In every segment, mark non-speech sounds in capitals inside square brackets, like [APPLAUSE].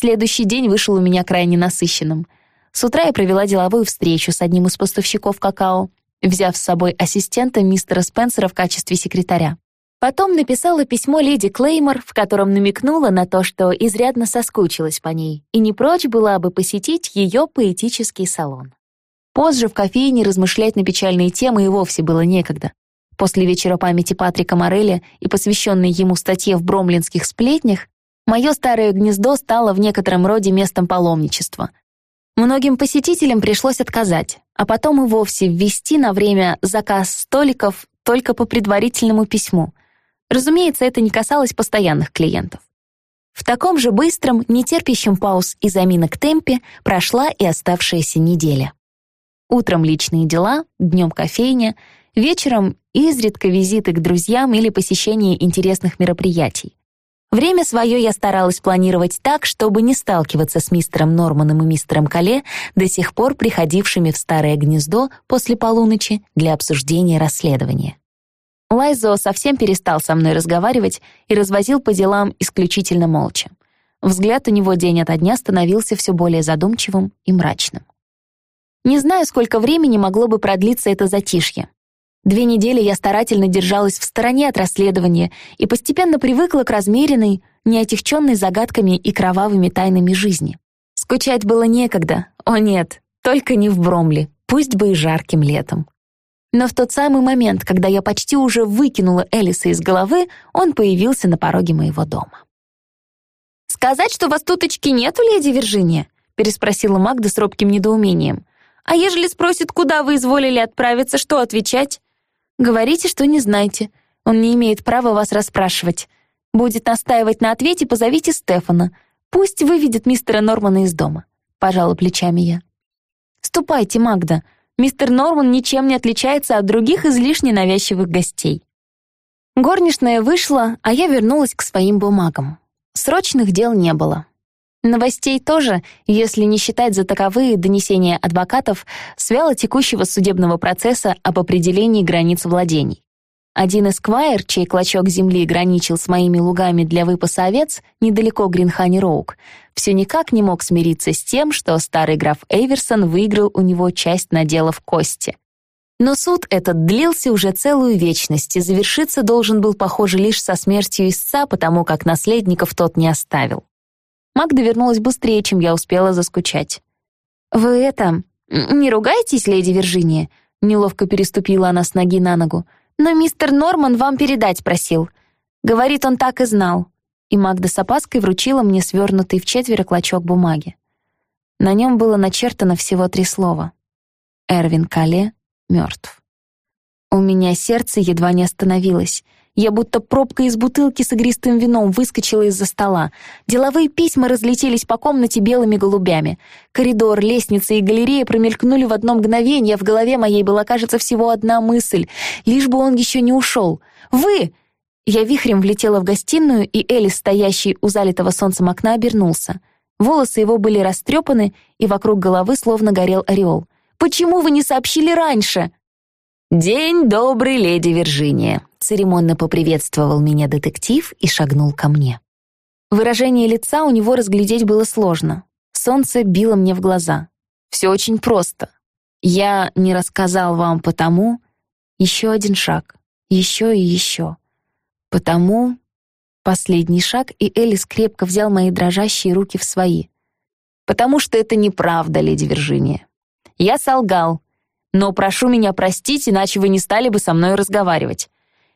Следующий день вышел у меня крайне насыщенным. С утра я провела деловую встречу с одним из поставщиков какао, взяв с собой ассистента мистера Спенсера в качестве секретаря. Потом написала письмо леди Клеймор, в котором намекнула на то, что изрядно соскучилась по ней и не прочь была бы посетить ее поэтический салон. Позже в кофейне размышлять на печальные темы и вовсе было некогда. После вечера памяти Патрика Мореля и посвященной ему статье в бромлинских сплетнях, мое старое гнездо стало в некотором роде местом паломничества. Многим посетителям пришлось отказать, а потом и вовсе ввести на время заказ столиков только по предварительному письму — Разумеется, это не касалось постоянных клиентов. В таком же быстром, нетерпящем пауз и заминок темпе прошла и оставшаяся неделя. Утром личные дела, днем кофейня, вечером изредка визиты к друзьям или посещение интересных мероприятий. Время свое я старалась планировать так, чтобы не сталкиваться с мистером Норманом и мистером Кале, до сих пор приходившими в старое гнездо после полуночи для обсуждения расследования. Лайзо совсем перестал со мной разговаривать и развозил по делам исключительно молча. Взгляд у него день ото дня становился все более задумчивым и мрачным. Не знаю, сколько времени могло бы продлиться это затишье. Две недели я старательно держалась в стороне от расследования и постепенно привыкла к размеренной, неотягченной загадками и кровавыми тайнами жизни. Скучать было некогда, о нет, только не в Бромли, пусть бы и жарким летом. Но в тот самый момент, когда я почти уже выкинула Элиса из головы, он появился на пороге моего дома. «Сказать, что вас туточки нету, леди Виржиния?» переспросила Магда с робким недоумением. «А ежели спросит, куда вы изволили отправиться, что отвечать?» «Говорите, что не знаете. Он не имеет права вас расспрашивать. Будет настаивать на ответе, позовите Стефана. Пусть выведет мистера Нормана из дома», — пожала плечами я. «Ступайте, Магда», Мистер Норман ничем не отличается от других излишне навязчивых гостей. Горничная вышла, а я вернулась к своим бумагам. Срочных дел не было. Новостей тоже, если не считать за таковые донесения адвокатов с текущего судебного процесса об определении границ владений. Один эсквайр, чей клочок земли граничил с моими лугами для выпаса овец недалеко Гринхани-Роук, все никак не мог смириться с тем, что старый граф Эйверсон выиграл у него часть надела в кости. Но суд этот длился уже целую вечность и завершиться должен был, похоже, лишь со смертью истца, потому как наследников тот не оставил. Магда вернулась быстрее, чем я успела заскучать. «Вы это... не ругаетесь, леди Виржиния?» Неловко переступила она с ноги на ногу. Но мистер Норман вам передать просил. Говорит, он так и знал. И Магда с опаской вручила мне свернутый в четверо клочок бумаги. На нем было начертано всего три слова. Эрвин Кале мертв. У меня сердце едва не остановилось — я будто пробка из бутылки с игристым вином выскочила из-за стола. Деловые письма разлетелись по комнате белыми голубями. Коридор, лестница и галерея промелькнули в одно мгновение. В голове моей была, кажется, всего одна мысль. Лишь бы он еще не ушел. «Вы!» Я вихрем влетела в гостиную, и Элис, стоящий у залитого солнцем окна, обернулся. Волосы его были растрепаны, и вокруг головы словно горел ореол. «Почему вы не сообщили раньше?» «День добрый, леди Виржиния», Церемонно поприветствовал меня детектив и шагнул ко мне. Выражение лица у него разглядеть было сложно. Солнце било мне в глаза. Все очень просто. Я не рассказал вам потому... Еще один шаг. Еще и еще. Потому... Последний шаг, и Элис крепко взял мои дрожащие руки в свои. «Потому что это неправда, леди Виржиния. Я солгал, но прошу меня простить, иначе вы не стали бы со мной разговаривать.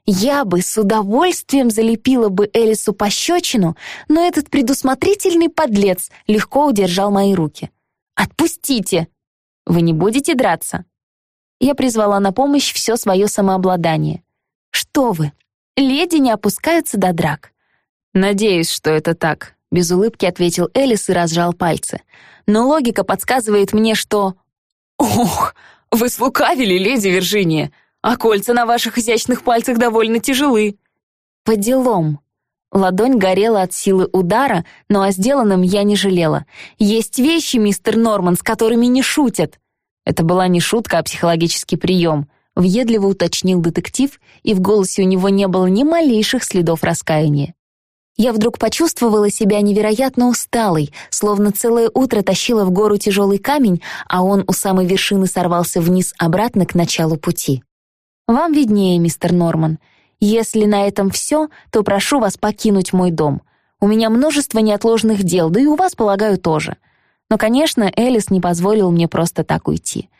Я бы с удовольствием залепила бы Элису пощечину, но этот предусмотрительный подлец легко удержал мои руки. «Отпустите! Вы не будете драться?» Я призвала на помощь все свое самообладание. «Что вы? Леди не опускаются до драк». «Надеюсь, что это так», — без улыбки ответил Элис и разжал пальцы. «Но логика подсказывает мне, что...» «Ох, вы слукавили, леди Виржиния! А кольца на ваших изящных пальцах довольно тяжелы». «По делам». Ладонь горела от силы удара, но о сделанном я не жалела. «Есть вещи, мистер Норман, с которыми не шутят». Это была не шутка, а психологический прием. Въедливо уточнил детектив, и в голосе у него не было ни малейших следов раскаяния. Я вдруг почувствовала себя невероятно усталой, словно целое утро тащила в гору тяжелый камень, а он у самой вершины сорвался вниз обратно к началу пути. «Вам виднее, мистер Норман. Если на этом все, то прошу вас покинуть мой дом. У меня множество неотложных дел, да и у вас, полагаю, тоже». Но, конечно, Элис не позволил мне просто так уйти.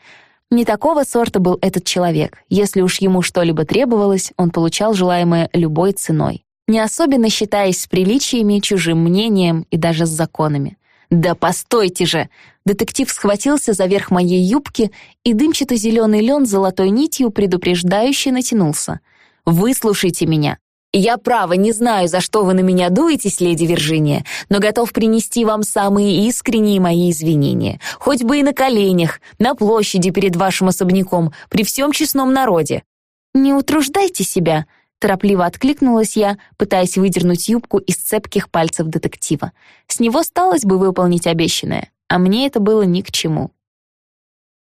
Не такого сорта был этот человек. Если уж ему что-либо требовалось, он получал желаемое любой ценой не особенно считаясь с приличиями, чужим мнением и даже с законами. «Да постойте же!» Детектив схватился за верх моей юбки, и дымчато-зеленый лен золотой нитью предупреждающе натянулся. «Выслушайте меня. Я, право, не знаю, за что вы на меня дуетесь, леди Виржиния, но готов принести вам самые искренние мои извинения, хоть бы и на коленях, на площади перед вашим особняком, при всем честном народе. Не утруждайте себя», Торопливо откликнулась я, пытаясь выдернуть юбку из цепких пальцев детектива. С него сталось бы выполнить обещанное, а мне это было ни к чему.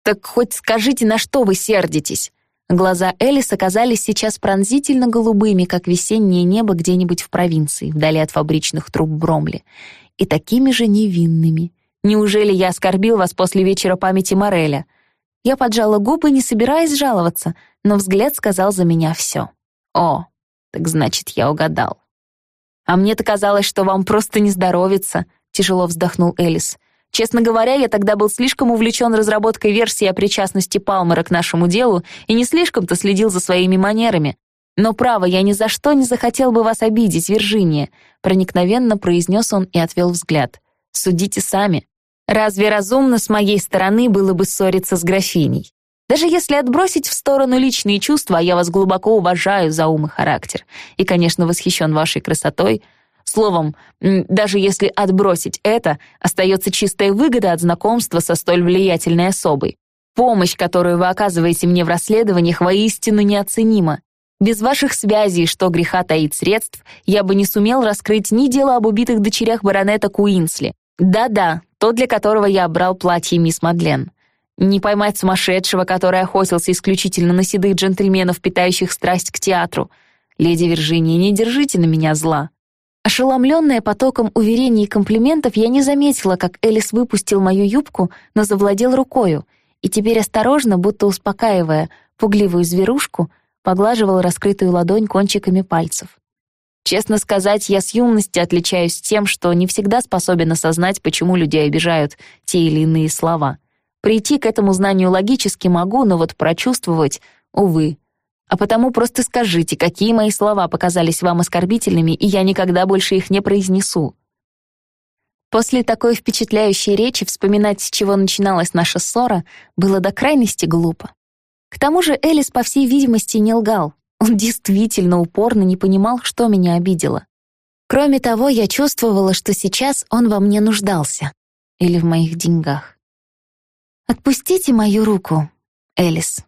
«Так хоть скажите, на что вы сердитесь?» Глаза Элис оказались сейчас пронзительно голубыми, как весеннее небо где-нибудь в провинции, вдали от фабричных труб Бромли, и такими же невинными. Неужели я оскорбил вас после вечера памяти Мореля? Я поджала губы, не собираясь жаловаться, но взгляд сказал за меня все. «О, так значит, я угадал». «А мне-то казалось, что вам просто не здоровится», — тяжело вздохнул Элис. «Честно говоря, я тогда был слишком увлечен разработкой версии о причастности Палмера к нашему делу и не слишком-то следил за своими манерами. Но, право, я ни за что не захотел бы вас обидеть, Виржиния», — проникновенно произнес он и отвел взгляд. «Судите сами. Разве разумно с моей стороны было бы ссориться с графиней? Даже если отбросить в сторону личные чувства, я вас глубоко уважаю за ум и характер. И, конечно, восхищен вашей красотой. Словом, даже если отбросить это, остается чистая выгода от знакомства со столь влиятельной особой. Помощь, которую вы оказываете мне в расследованиях, воистину неоценима. Без ваших связей, что греха таит средств, я бы не сумел раскрыть ни дело об убитых дочерях баронета Куинсли. Да-да, то, для которого я брал платье мисс Мадлен. Не поймать сумасшедшего, который охотился исключительно на седых джентльменов, питающих страсть к театру. Леди Виржиния, не держите на меня зла. Ошеломленная потоком уверений и комплиментов, я не заметила, как Элис выпустил мою юбку, но завладел рукою, и теперь осторожно, будто успокаивая пугливую зверушку, поглаживал раскрытую ладонь кончиками пальцев. Честно сказать, я с юности отличаюсь тем, что не всегда способен осознать, почему людей обижают те или иные слова — Прийти к этому знанию логически могу, но вот прочувствовать — увы. А потому просто скажите, какие мои слова показались вам оскорбительными, и я никогда больше их не произнесу. После такой впечатляющей речи вспоминать, с чего начиналась наша ссора, было до крайности глупо. К тому же Элис, по всей видимости, не лгал. Он действительно упорно не понимал, что меня обидело. Кроме того, я чувствовала, что сейчас он во мне нуждался. Или в моих деньгах. «Отпустите мою руку, Элис».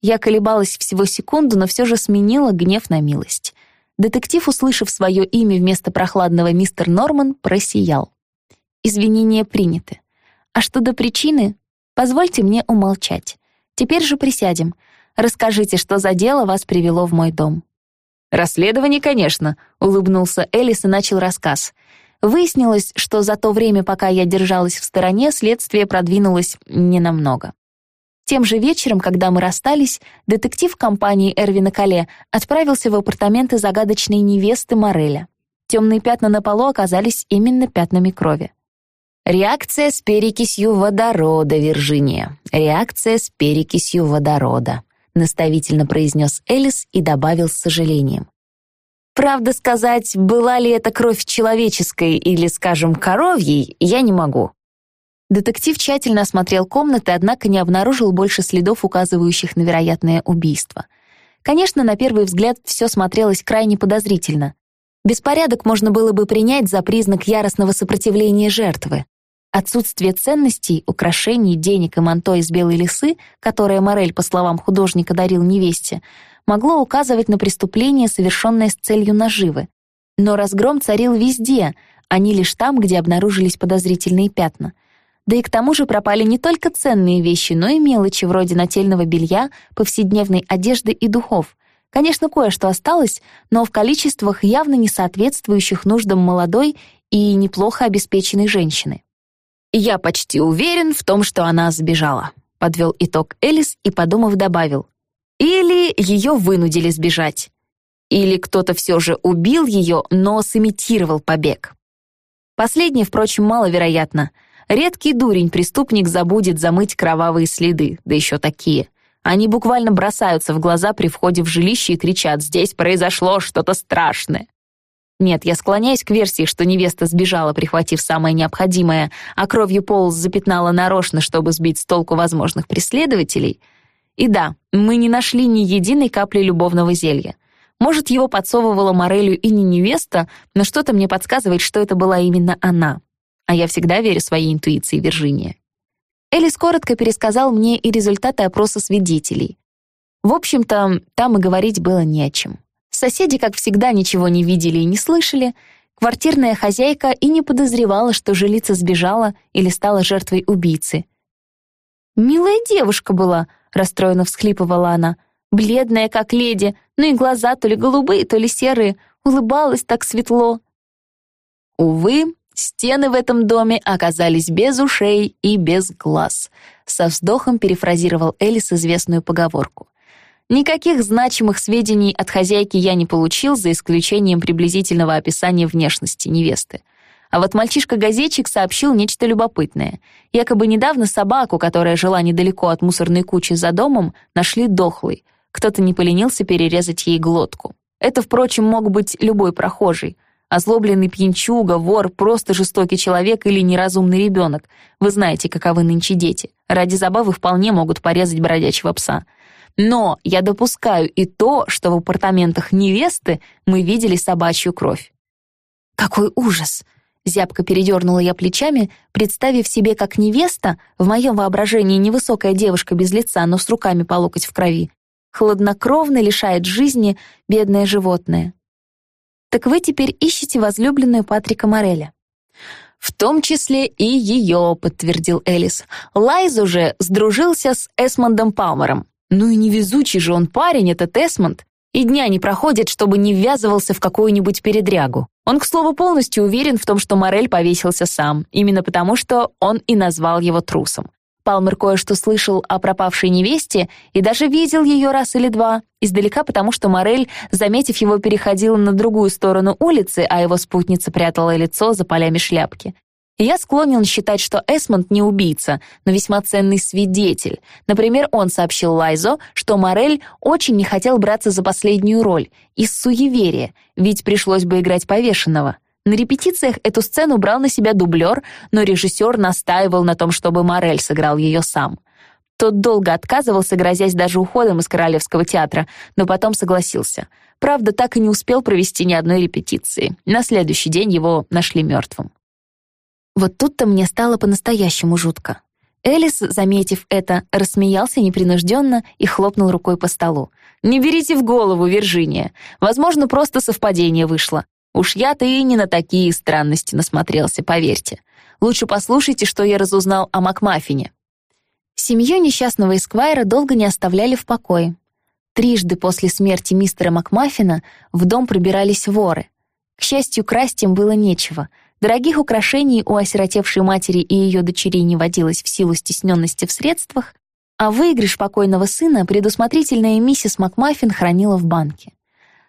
Я колебалась всего секунду, но все же сменила гнев на милость. Детектив, услышав свое имя вместо прохладного мистер Норман, просиял. Извинения приняты. А что до причины, позвольте мне умолчать. Теперь же присядем. Расскажите, что за дело вас привело в мой дом. «Расследование, конечно», — улыбнулся Элис и начал рассказ. Выяснилось, что за то время, пока я держалась в стороне, следствие продвинулось ненамного. Тем же вечером, когда мы расстались, детектив компании Эрвина Кале отправился в апартаменты загадочной невесты Мореля. Темные пятна на полу оказались именно пятнами крови. «Реакция с перекисью водорода, Виржиния. Реакция с перекисью водорода», наставительно произнес Элис и добавил с сожалением. Правда сказать, была ли это кровь человеческой или, скажем, коровьей, я не могу. Детектив тщательно осмотрел комнаты, однако не обнаружил больше следов, указывающих на вероятное убийство. Конечно, на первый взгляд все смотрелось крайне подозрительно. Беспорядок можно было бы принять за признак яростного сопротивления жертвы. Отсутствие ценностей, украшений, денег и манто из белой лисы, которое Морель, по словам художника, дарил невесте, могло указывать на преступление, совершенное с целью наживы. Но разгром царил везде, а не лишь там, где обнаружились подозрительные пятна. Да и к тому же пропали не только ценные вещи, но и мелочи вроде нательного белья, повседневной одежды и духов. Конечно, кое-что осталось, но в количествах явно не соответствующих нуждам молодой и неплохо обеспеченной женщины. «Я почти уверен в том, что она сбежала», — подвел итог Элис и, подумав, добавил. «Или ее вынудили сбежать. Или кто-то все же убил ее, но сымитировал побег». Последнее, впрочем, маловероятно. Редкий дурень-преступник забудет замыть кровавые следы, да еще такие. Они буквально бросаются в глаза при входе в жилище и кричат «Здесь произошло что-то страшное». Нет, я склоняюсь к версии, что невеста сбежала, прихватив самое необходимое, а кровью пол запятнала нарочно, чтобы сбить с толку возможных преследователей. И да, мы не нашли ни единой капли любовного зелья. Может, его подсовывала Морелю и не невеста, но что-то мне подсказывает, что это была именно она. А я всегда верю своей интуиции, Виржиния. Элис коротко пересказал мне и результаты опроса свидетелей. В общем-то, там и говорить было не о чем. Соседи, как всегда, ничего не видели и не слышали. Квартирная хозяйка и не подозревала, что жилица сбежала или стала жертвой убийцы. «Милая девушка была», — расстроенно всхлипывала она. «Бледная, как леди, ну и глаза то ли голубые, то ли серые. Улыбалась так светло». Увы, Стены в этом доме оказались без ушей и без глаз. Со вздохом перефразировал Элис известную поговорку. Никаких значимых сведений от хозяйки я не получил, за исключением приблизительного описания внешности невесты. А вот мальчишка-газетчик сообщил нечто любопытное. Якобы недавно собаку, которая жила недалеко от мусорной кучи за домом, нашли дохлой. Кто-то не поленился перерезать ей глотку. Это, впрочем, мог быть любой прохожий. Озлобленный пьянчуга, вор, просто жестокий человек или неразумный ребенок. Вы знаете, каковы нынче дети. Ради забавы вполне могут порезать бродячего пса. Но я допускаю и то, что в апартаментах невесты мы видели собачью кровь. Какой ужас! Зябко передернула я плечами, представив себе, как невеста, в моем воображении невысокая девушка без лица, но с руками по локоть в крови, хладнокровно лишает жизни бедное животное. Так вы теперь ищете возлюбленную Патрика Мореля. «В том числе и ее», — подтвердил Элис. «Лайз уже сдружился с Эсмондом Палмером. Ну и невезучий же он парень, этот Эсмонд. И дня не проходит, чтобы не ввязывался в какую-нибудь передрягу. Он, к слову, полностью уверен в том, что Морель повесился сам, именно потому что он и назвал его трусом. Палмер кое-что слышал о пропавшей невесте и даже видел ее раз или два, издалека, потому что Морель, заметив его, переходила на другую сторону улицы, а его спутница прятала лицо за полями шляпки. Я склонен считать, что Эсмонд не убийца, но весьма ценный свидетель. Например, он сообщил Лайзо, что Морель очень не хотел браться за последнюю роль, из суеверия, ведь пришлось бы играть повешенного. На репетициях эту сцену брал на себя дублер, но режиссер настаивал на том, чтобы Морель сыграл ее сам. Тот долго отказывался, грозясь даже уходом из Королевского театра, но потом согласился. Правда, так и не успел провести ни одной репетиции. На следующий день его нашли мертвым. Вот тут-то мне стало по-настоящему жутко. Элис, заметив это, рассмеялся непринужденно и хлопнул рукой по столу. «Не берите в голову, Виржиния. Возможно, просто совпадение вышло. Уж я-то и не на такие странности насмотрелся, поверьте. Лучше послушайте, что я разузнал о Макмаффине. Семью несчастного Эсквайра долго не оставляли в покое. Трижды после смерти мистера Макмаффина в дом пробирались воры. К счастью, красть им было нечего. Дорогих украшений у осиротевшей матери и ее дочерей не водилось в силу стесненности в средствах, а выигрыш покойного сына предусмотрительная миссис Макмаффин хранила в банке.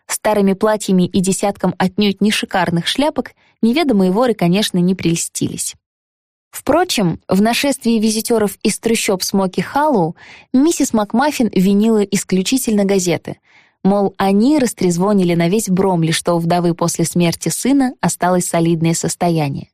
Старыми платьями и десятком отнюдь не шикарных шляпок неведомые воры, конечно, не прельстились. Впрочем, в нашествии визитеров из трущоб Смоки Халлоу миссис Макмаффин винила исключительно газеты. Мол, они растрезвонили на весь Бромли, что у вдовы после смерти сына осталось солидное состояние.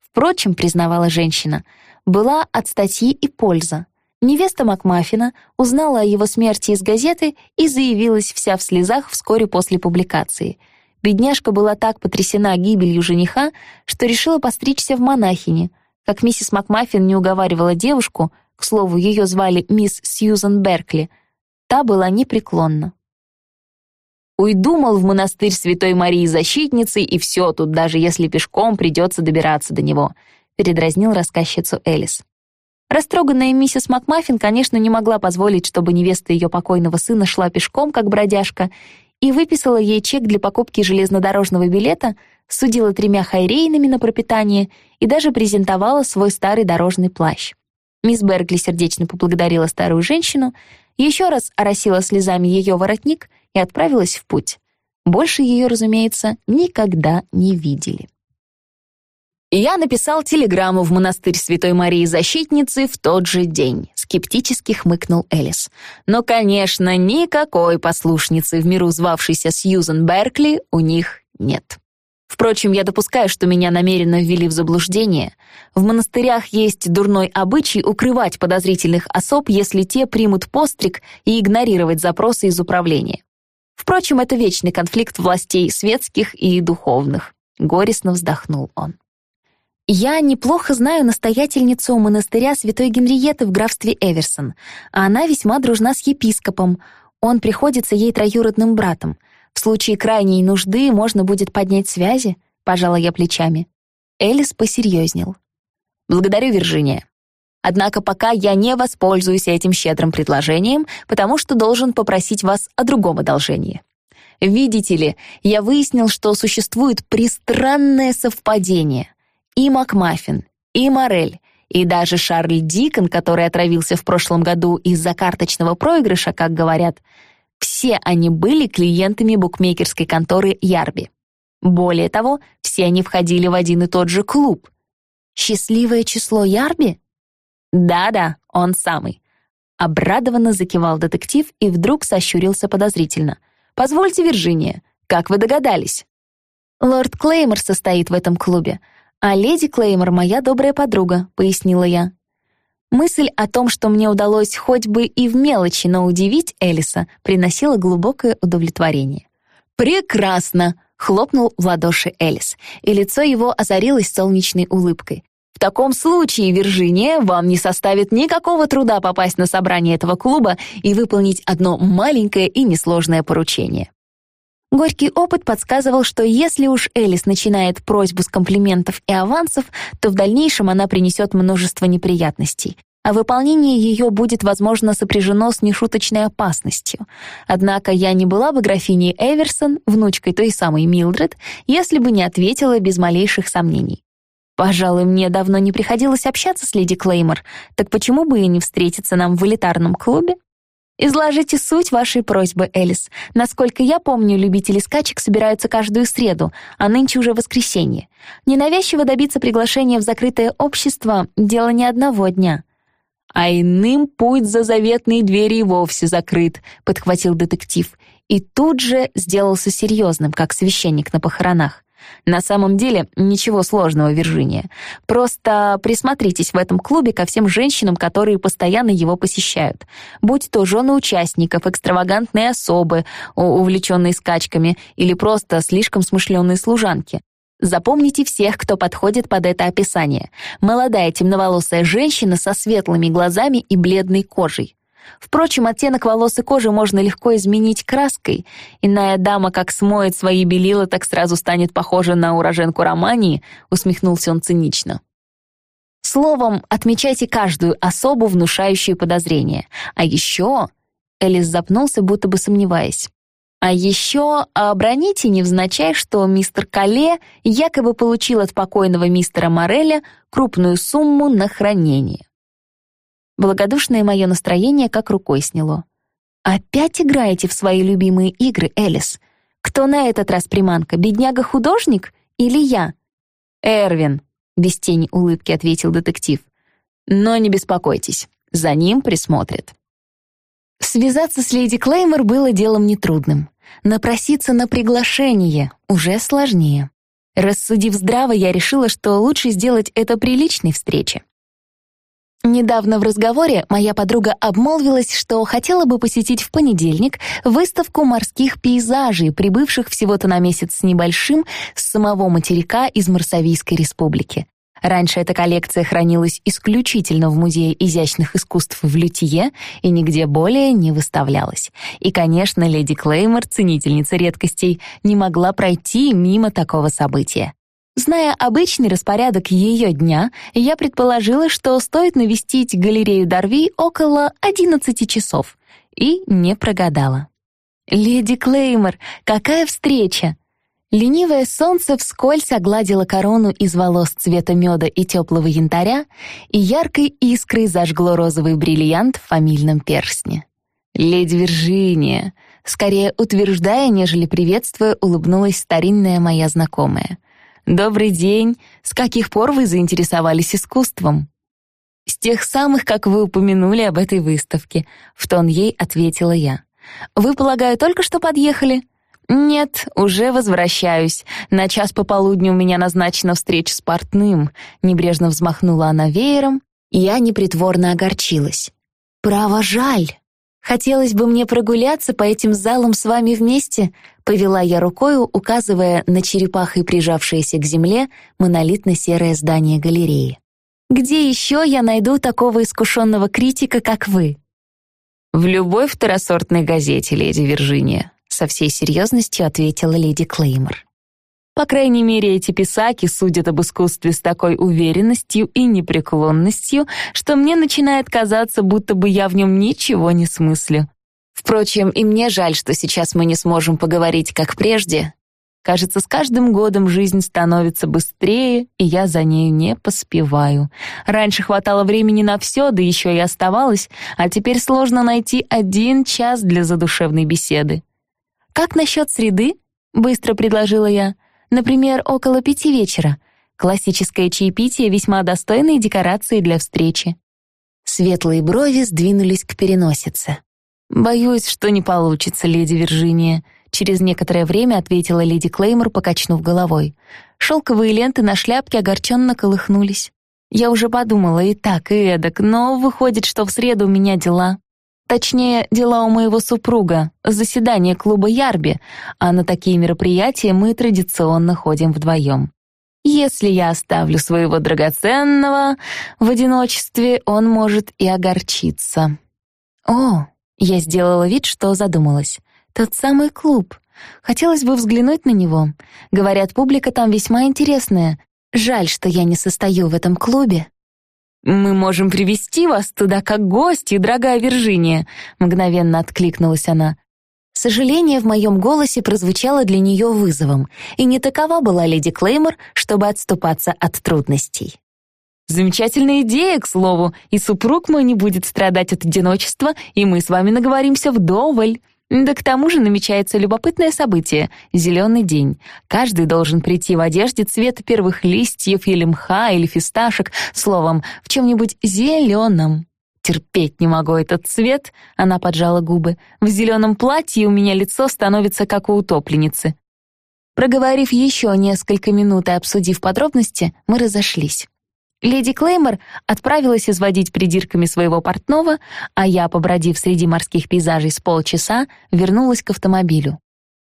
Впрочем, признавала женщина, была от статьи и польза. Невеста Макмаффина узнала о его смерти из газеты и заявилась вся в слезах вскоре после публикации. Бедняжка была так потрясена гибелью жениха, что решила постричься в монахине. Как миссис Макмаффин не уговаривала девушку, к слову, ее звали мисс Сьюзан Беркли, та была непреклонна. «Уйду, мол, в монастырь Святой Марии Защитницы, и все тут, даже если пешком придется добираться до него», передразнил рассказчицу Элис. Растроганная миссис Макмаффин, конечно, не могла позволить, чтобы невеста ее покойного сына шла пешком, как бродяжка, и выписала ей чек для покупки железнодорожного билета, судила тремя хайрейнами на пропитание и даже презентовала свой старый дорожный плащ. Мисс Бергли сердечно поблагодарила старую женщину, еще раз оросила слезами ее воротник и отправилась в путь. Больше ее, разумеется, никогда не видели. Я написал телеграмму в монастырь Святой Марии Защитницы в тот же день, скептически хмыкнул Элис. Но, конечно, никакой послушницы в миру звавшейся Сьюзен Беркли у них нет. Впрочем, я допускаю, что меня намеренно ввели в заблуждение. В монастырях есть дурной обычай укрывать подозрительных особ, если те примут постриг и игнорировать запросы из управления. Впрочем, это вечный конфликт властей светских и духовных. Горестно вздохнул он. Я неплохо знаю настоятельницу монастыря святой Генриеты в графстве Эверсон, а она весьма дружна с епископом. Он приходится ей троюродным братом. В случае крайней нужды можно будет поднять связи, пожала я плечами. Элис посерьезнел. Благодарю, Виржиния. Однако пока я не воспользуюсь этим щедрым предложением, потому что должен попросить вас о другом одолжении. Видите ли, я выяснил, что существует пристранное совпадение. И Макмаффин, и Морель, и даже Шарль Дикон, который отравился в прошлом году из-за карточного проигрыша, как говорят, все они были клиентами букмекерской конторы Ярби. Более того, все они входили в один и тот же клуб. «Счастливое число Ярби?» «Да-да, он самый». Обрадованно закивал детектив и вдруг сощурился подозрительно. «Позвольте, Виржиния, как вы догадались?» «Лорд Клеймор состоит в этом клубе, «А леди Клеймор — моя добрая подруга», — пояснила я. Мысль о том, что мне удалось хоть бы и в мелочи, но удивить Элиса, приносила глубокое удовлетворение. «Прекрасно!» — хлопнул в ладоши Элис, и лицо его озарилось солнечной улыбкой. «В таком случае, Виржиния, вам не составит никакого труда попасть на собрание этого клуба и выполнить одно маленькое и несложное поручение. Горький опыт подсказывал, что если уж Элис начинает просьбу с комплиментов и авансов, то в дальнейшем она принесет множество неприятностей, а выполнение ее будет, возможно, сопряжено с нешуточной опасностью. Однако я не была бы графиней Эверсон, внучкой той самой Милдред, если бы не ответила без малейших сомнений. Пожалуй, мне давно не приходилось общаться с леди Клеймор, так почему бы и не встретиться нам в элитарном клубе? Изложите суть вашей просьбы, Элис. Насколько я помню, любители скачек собираются каждую среду, а нынче уже воскресенье. Ненавязчиво добиться приглашения в закрытое общество — дело не одного дня. «А иным путь за заветные двери и вовсе закрыт», — подхватил детектив. И тут же сделался серьезным, как священник на похоронах. На самом деле ничего сложного, Виржиния. Просто присмотритесь в этом клубе ко всем женщинам, которые постоянно его посещают. Будь то жены участников, экстравагантные особы, увлеченные скачками, или просто слишком смышленые служанки. Запомните всех, кто подходит под это описание. Молодая темноволосая женщина со светлыми глазами и бледной кожей. Впрочем, оттенок волос и кожи можно легко изменить краской. Иная дама как смоет свои белила, так сразу станет похожа на уроженку Романии, усмехнулся он цинично. Словом, отмечайте каждую особу, внушающую подозрения. А еще... Элис запнулся, будто бы сомневаясь. А еще оброните невзначай, что мистер Кале якобы получил от покойного мистера Мореля крупную сумму на хранение. Благодушное мое настроение как рукой сняло. «Опять играете в свои любимые игры, Элис? Кто на этот раз приманка, бедняга-художник или я?» «Эрвин», — без тени улыбки ответил детектив. «Но не беспокойтесь, за ним присмотрят». Связаться с леди Клеймор было делом нетрудным. Напроситься на приглашение уже сложнее. Рассудив здраво, я решила, что лучше сделать это при личной встрече. Недавно в разговоре моя подруга обмолвилась, что хотела бы посетить в понедельник выставку морских пейзажей, прибывших всего-то на месяц с небольшим с самого материка из Марсавийской республики. Раньше эта коллекция хранилась исключительно в Музее изящных искусств в Лютье и нигде более не выставлялась. И, конечно, леди Клеймор, ценительница редкостей, не могла пройти мимо такого события. Зная обычный распорядок ее дня, я предположила, что стоит навестить галерею Дарви около 11 часов, и не прогадала. «Леди Клеймор, какая встреча!» Ленивое солнце вскользь огладило корону из волос цвета меда и теплого янтаря и яркой искрой зажгло розовый бриллиант в фамильном перстне. «Леди Виржиния!» Скорее утверждая, нежели приветствуя, улыбнулась старинная моя знакомая. «Добрый день! С каких пор вы заинтересовались искусством?» «С тех самых, как вы упомянули об этой выставке», — в тон ей ответила я. «Вы, полагаю, только что подъехали?» «Нет, уже возвращаюсь. На час пополудни у меня назначена встреча с портным», — небрежно взмахнула она веером, я непритворно огорчилась. «Право, жаль. Хотелось бы мне прогуляться по этим залам с вами вместе», — повела я рукою, указывая на черепахой прижавшееся к земле монолитно-серое здание галереи. «Где еще я найду такого искушенного критика, как вы?» «В любой второсортной газете, леди Виржиния», со всей серьезностью ответила леди Клеймор. По крайней мере, эти писаки судят об искусстве с такой уверенностью и непреклонностью, что мне начинает казаться, будто бы я в нем ничего не смыслю. Впрочем, и мне жаль, что сейчас мы не сможем поговорить, как прежде. Кажется, с каждым годом жизнь становится быстрее, и я за нею не поспеваю. Раньше хватало времени на все, да еще и оставалось, а теперь сложно найти один час для задушевной беседы. «Как насчет среды?» — быстро предложила я. «Например, около пяти вечера. Классическое чаепитие — весьма достойные декорации для встречи». Светлые брови сдвинулись к переносице. «Боюсь, что не получится, леди Виржиния», — через некоторое время ответила леди Клеймор, покачнув головой. Шелковые ленты на шляпке огорченно колыхнулись. Я уже подумала и так, и эдак, но выходит, что в среду у меня дела. Точнее, дела у моего супруга, заседание клуба Ярби, а на такие мероприятия мы традиционно ходим вдвоем. Если я оставлю своего драгоценного в одиночестве, он может и огорчиться. О, я сделала вид, что задумалась. Тот самый клуб. Хотелось бы взглянуть на него. Говорят, публика там весьма интересная. Жаль, что я не состою в этом клубе. «Мы можем привести вас туда как гости, дорогая Виржиния», — мгновенно откликнулась она. Сожаление в моем голосе прозвучало для нее вызовом, и не такова была леди Клеймор, чтобы отступаться от трудностей. «Замечательная идея, к слову, и супруг мой не будет страдать от одиночества, и мы с вами наговоримся вдоволь. Да к тому же намечается любопытное событие — зеленый день. Каждый должен прийти в одежде цвета первых листьев или мха, или фисташек, словом, в чем-нибудь зеленом. Терпеть не могу этот цвет, она поджала губы. В зеленом платье у меня лицо становится как у утопленницы. Проговорив еще несколько минут и обсудив подробности, мы разошлись. Леди Клеймор отправилась изводить придирками своего портного, а я, побродив среди морских пейзажей с полчаса, вернулась к автомобилю.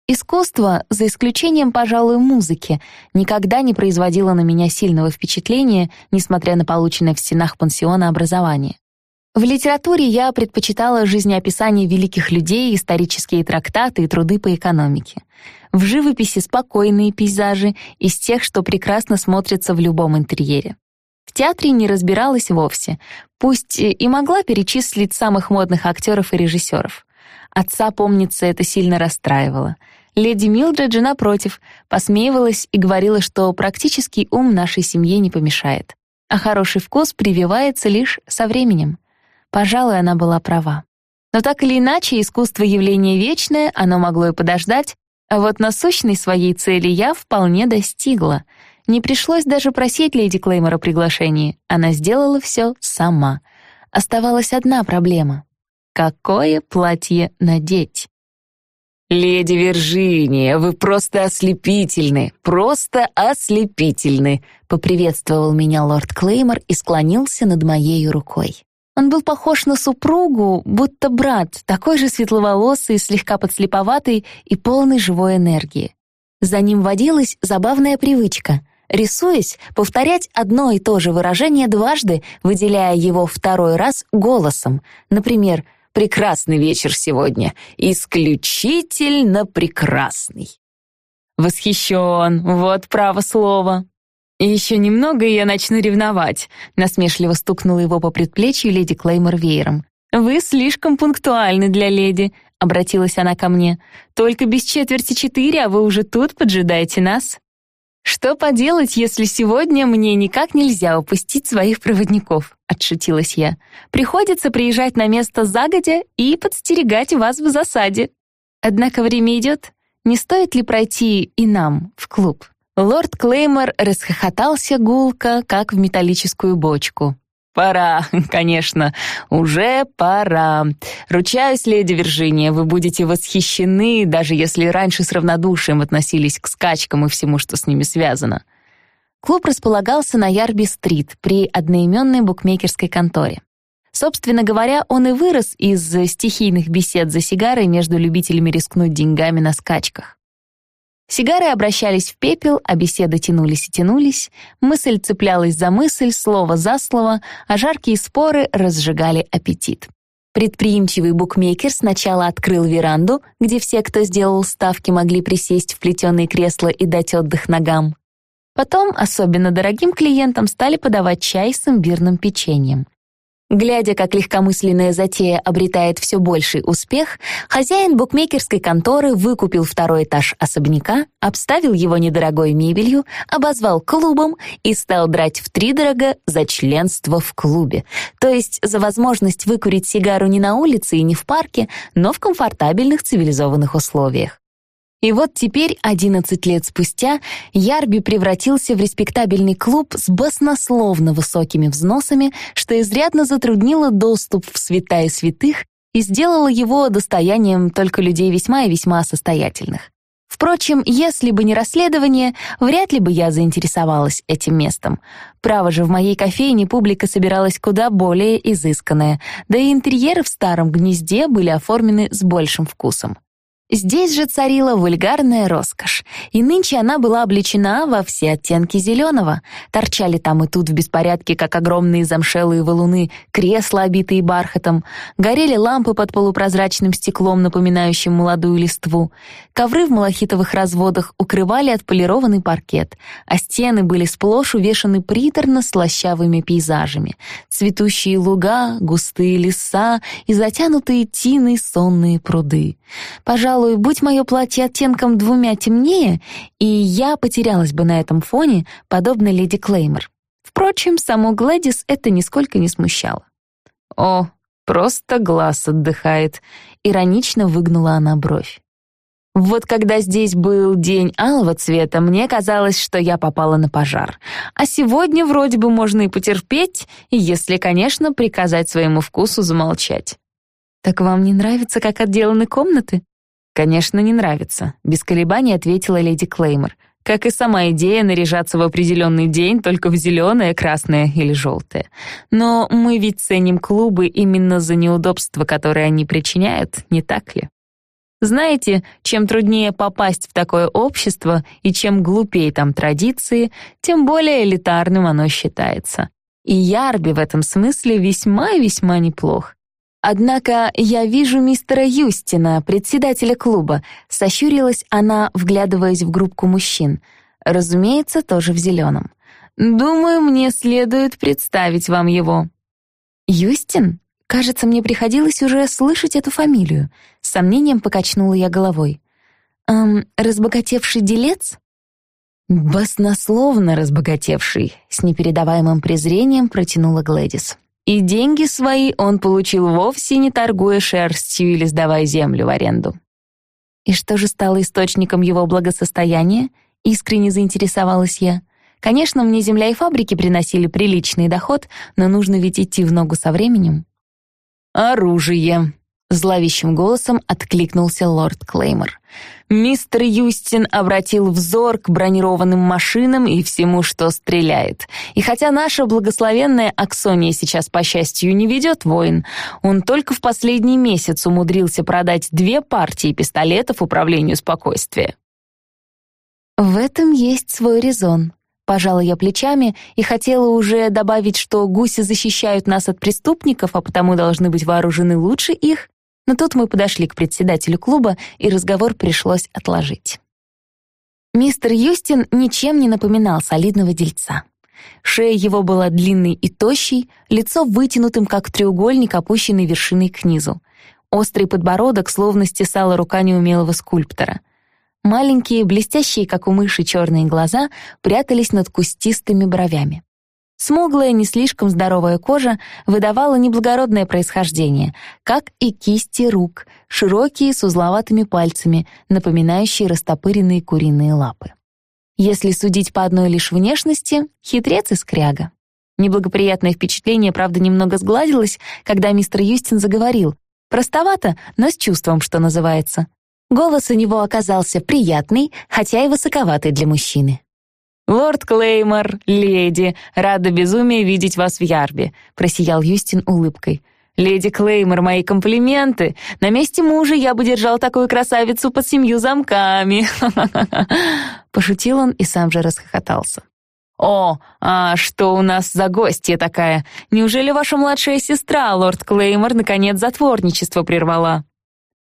Искусство, за исключением, пожалуй, музыки, никогда не производило на меня сильного впечатления, несмотря на полученное в стенах пансиона образование. В литературе я предпочитала жизнеописание великих людей, исторические трактаты и труды по экономике. В живописи спокойные пейзажи из тех, что прекрасно смотрятся в любом интерьере. В театре не разбиралась вовсе, пусть и могла перечислить самых модных актеров и режиссеров. Отца, помнится, это сильно расстраивало. Леди Милдред же, напротив, посмеивалась и говорила, что практический ум нашей семье не помешает, а хороший вкус прививается лишь со временем. Пожалуй, она была права. Но так или иначе, искусство явление вечное, оно могло и подождать, а вот насущной своей цели я вполне достигла — не пришлось даже просить леди Клеймор о приглашении. Она сделала все сама. Оставалась одна проблема. Какое платье надеть? «Леди Виржиния, вы просто ослепительны, просто ослепительны!» — поприветствовал меня лорд Клеймор и склонился над моей рукой. Он был похож на супругу, будто брат, такой же светловолосый, слегка подслеповатый и полный живой энергии. За ним водилась забавная привычка рисуясь, повторять одно и то же выражение дважды, выделяя его второй раз голосом. Например, «Прекрасный вечер сегодня, исключительно прекрасный». «Восхищен, вот право слово», «Еще немного, и я начну ревновать», — насмешливо стукнула его по предплечью леди Клеймор веером. «Вы слишком пунктуальны для леди», — обратилась она ко мне. «Только без четверти четыре, а вы уже тут поджидаете нас». «Что поделать, если сегодня мне никак нельзя упустить своих проводников?» — отшутилась я. «Приходится приезжать на место загодя и подстерегать вас в засаде. Однако время идет. Не стоит ли пройти и нам в клуб?» Лорд Клеймор расхохотался гулко, как в металлическую бочку. «Пора, [LAUGHS] конечно, уже пора. Ручаюсь, леди Виржиния, вы будете восхищены, даже если раньше с равнодушием относились к скачкам и всему, что с ними связано». Клуб располагался на Ярби-стрит при одноименной букмекерской конторе. Собственно говоря, он и вырос из стихийных бесед за сигарой между любителями рискнуть деньгами на скачках. Сигары обращались в пепел, а беседы тянулись и тянулись, мысль цеплялась за мысль, слово за слово, а жаркие споры разжигали аппетит. Предприимчивый букмекер сначала открыл веранду, где все, кто сделал ставки, могли присесть в плетеные кресла и дать отдых ногам. Потом особенно дорогим клиентам стали подавать чай с имбирным печеньем. Глядя, как легкомысленная затея обретает все больший успех, хозяин букмекерской конторы выкупил второй этаж особняка, обставил его недорогой мебелью, обозвал клубом и стал драть втридорого за членство в клубе, то есть за возможность выкурить сигару не на улице и не в парке, но в комфортабельных цивилизованных условиях. И вот теперь, 11 лет спустя, Ярби превратился в респектабельный клуб с баснословно высокими взносами, что изрядно затруднило доступ в святая святых и сделало его достоянием только людей весьма и весьма состоятельных. Впрочем, если бы не расследование, вряд ли бы я заинтересовалась этим местом. Право же, в моей кофейне публика собиралась куда более изысканная, да и интерьеры в старом гнезде были оформлены с большим вкусом. Здесь же царила вульгарная роскошь, и нынче она была облечена во все оттенки зеленого. Торчали там и тут в беспорядке, как огромные замшелые валуны, кресла, обитые бархатом, горели лампы под полупрозрачным стеклом, напоминающим молодую листву. Ковры в малахитовых разводах укрывали отполированный паркет, а стены были сплошь увешаны приторно-слащавыми пейзажами. Цветущие луга, густые леса и затянутые тиной сонные пруды. Пожалуй, будь мое платье оттенком двумя темнее, и я потерялась бы на этом фоне, подобно леди Клеймор. Впрочем, саму Глэдис это нисколько не смущало. «О, просто глаз отдыхает», — иронично выгнула она бровь. Вот когда здесь был день алого цвета, мне казалось, что я попала на пожар. А сегодня вроде бы можно и потерпеть, если, конечно, приказать своему вкусу замолчать. «Так вам не нравится, как отделаны комнаты?» «Конечно, не нравится», — без колебаний ответила леди Клеймор. Как и сама идея наряжаться в определенный день только в зеленое, красное или желтое. Но мы ведь ценим клубы именно за неудобства, которые они причиняют, не так ли? Знаете, чем труднее попасть в такое общество и чем глупее там традиции, тем более элитарным оно считается. И Ярби в этом смысле весьма и весьма неплох. Однако я вижу мистера Юстина, председателя клуба. Сощурилась она, вглядываясь в группку мужчин. Разумеется, тоже в зеленом. Думаю, мне следует представить вам его. Юстин? Кажется, мне приходилось уже слышать эту фамилию. С сомнением покачнула я головой. Эм, разбогатевший делец? Баснословно разбогатевший, с непередаваемым презрением протянула Глэдис. И деньги свои он получил вовсе не торгуя шерстью или сдавая землю в аренду. И что же стало источником его благосостояния? Искренне заинтересовалась я. Конечно, мне земля и фабрики приносили приличный доход, но нужно ведь идти в ногу со временем. «Оружие», Зловещим голосом откликнулся лорд Клеймор. Мистер Юстин обратил взор к бронированным машинам и всему, что стреляет. И хотя наша благословенная Аксония сейчас, по счастью, не ведет войн, он только в последний месяц умудрился продать две партии пистолетов управлению спокойствия. В этом есть свой резон. Пожала я плечами и хотела уже добавить, что гуси защищают нас от преступников, а потому должны быть вооружены лучше их, но тут мы подошли к председателю клуба, и разговор пришлось отложить. Мистер Юстин ничем не напоминал солидного дельца. Шея его была длинной и тощей, лицо вытянутым, как треугольник, опущенный вершиной к низу. Острый подбородок словно стесала рука неумелого скульптора. Маленькие, блестящие, как у мыши, черные глаза прятались над кустистыми бровями. Смуглая, не слишком здоровая кожа выдавала неблагородное происхождение, как и кисти рук, широкие с узловатыми пальцами, напоминающие растопыренные куриные лапы. Если судить по одной лишь внешности, хитрец и скряга. Неблагоприятное впечатление, правда, немного сгладилось, когда мистер Юстин заговорил. Простовато, но с чувством, что называется. Голос у него оказался приятный, хотя и высоковатый для мужчины. «Лорд Клеймор, леди, рада безумия видеть вас в Ярбе», — просиял Юстин улыбкой. «Леди Клеймор, мои комплименты. На месте мужа я бы держал такую красавицу под семью замками». [LAUGHS] Пошутил он и сам же расхохотался. «О, а что у нас за гостья такая? Неужели ваша младшая сестра, лорд Клеймор, наконец затворничество прервала?»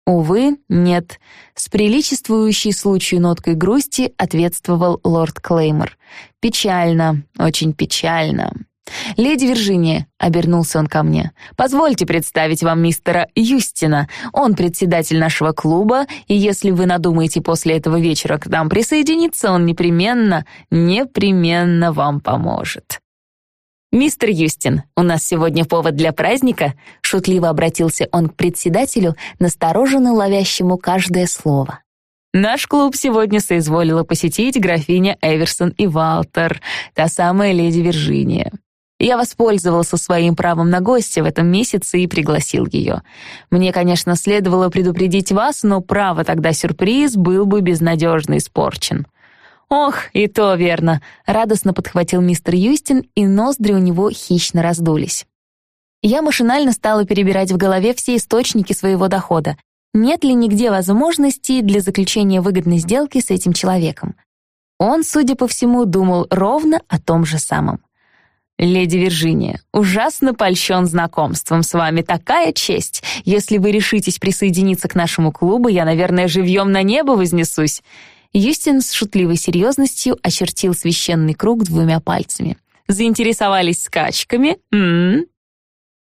Увы, нет. С приличествующей случаю ноткой грусти ответствовал лорд Клеймор. «Печально, очень печально. «Леди Виржиния», — обернулся он ко мне, — «позвольте представить вам мистера Юстина. Он председатель нашего клуба, и если вы надумаете после этого вечера к нам присоединиться, он непременно, непременно вам поможет». «Мистер Юстин, у нас сегодня повод для праздника», — шутливо обратился он к председателю, настороженно ловящему каждое слово. «Наш клуб сегодня соизволила посетить графиня Эверсон и Валтер, та самая леди Виржиния. Я воспользовался своим правом на гостя в этом месяце и пригласил ее. Мне, конечно, следовало предупредить вас, но право тогда сюрприз был бы безнадежно испорчен. «Ох, и то верно!» — радостно подхватил мистер Юстин, и ноздри у него хищно раздулись. Я машинально стала перебирать в голове все источники своего дохода. Нет ли нигде возможности для заключения выгодной сделки с этим человеком? Он, судя по всему, думал ровно о том же самом. «Леди Виржиния, ужасно польщен знакомством с вами. Такая честь. Если вы решитесь присоединиться к нашему клубу, я, наверное, живьем на небо вознесусь». Юстин с шутливой серьезностью очертил священный круг двумя пальцами. «Заинтересовались скачками? М -м -м.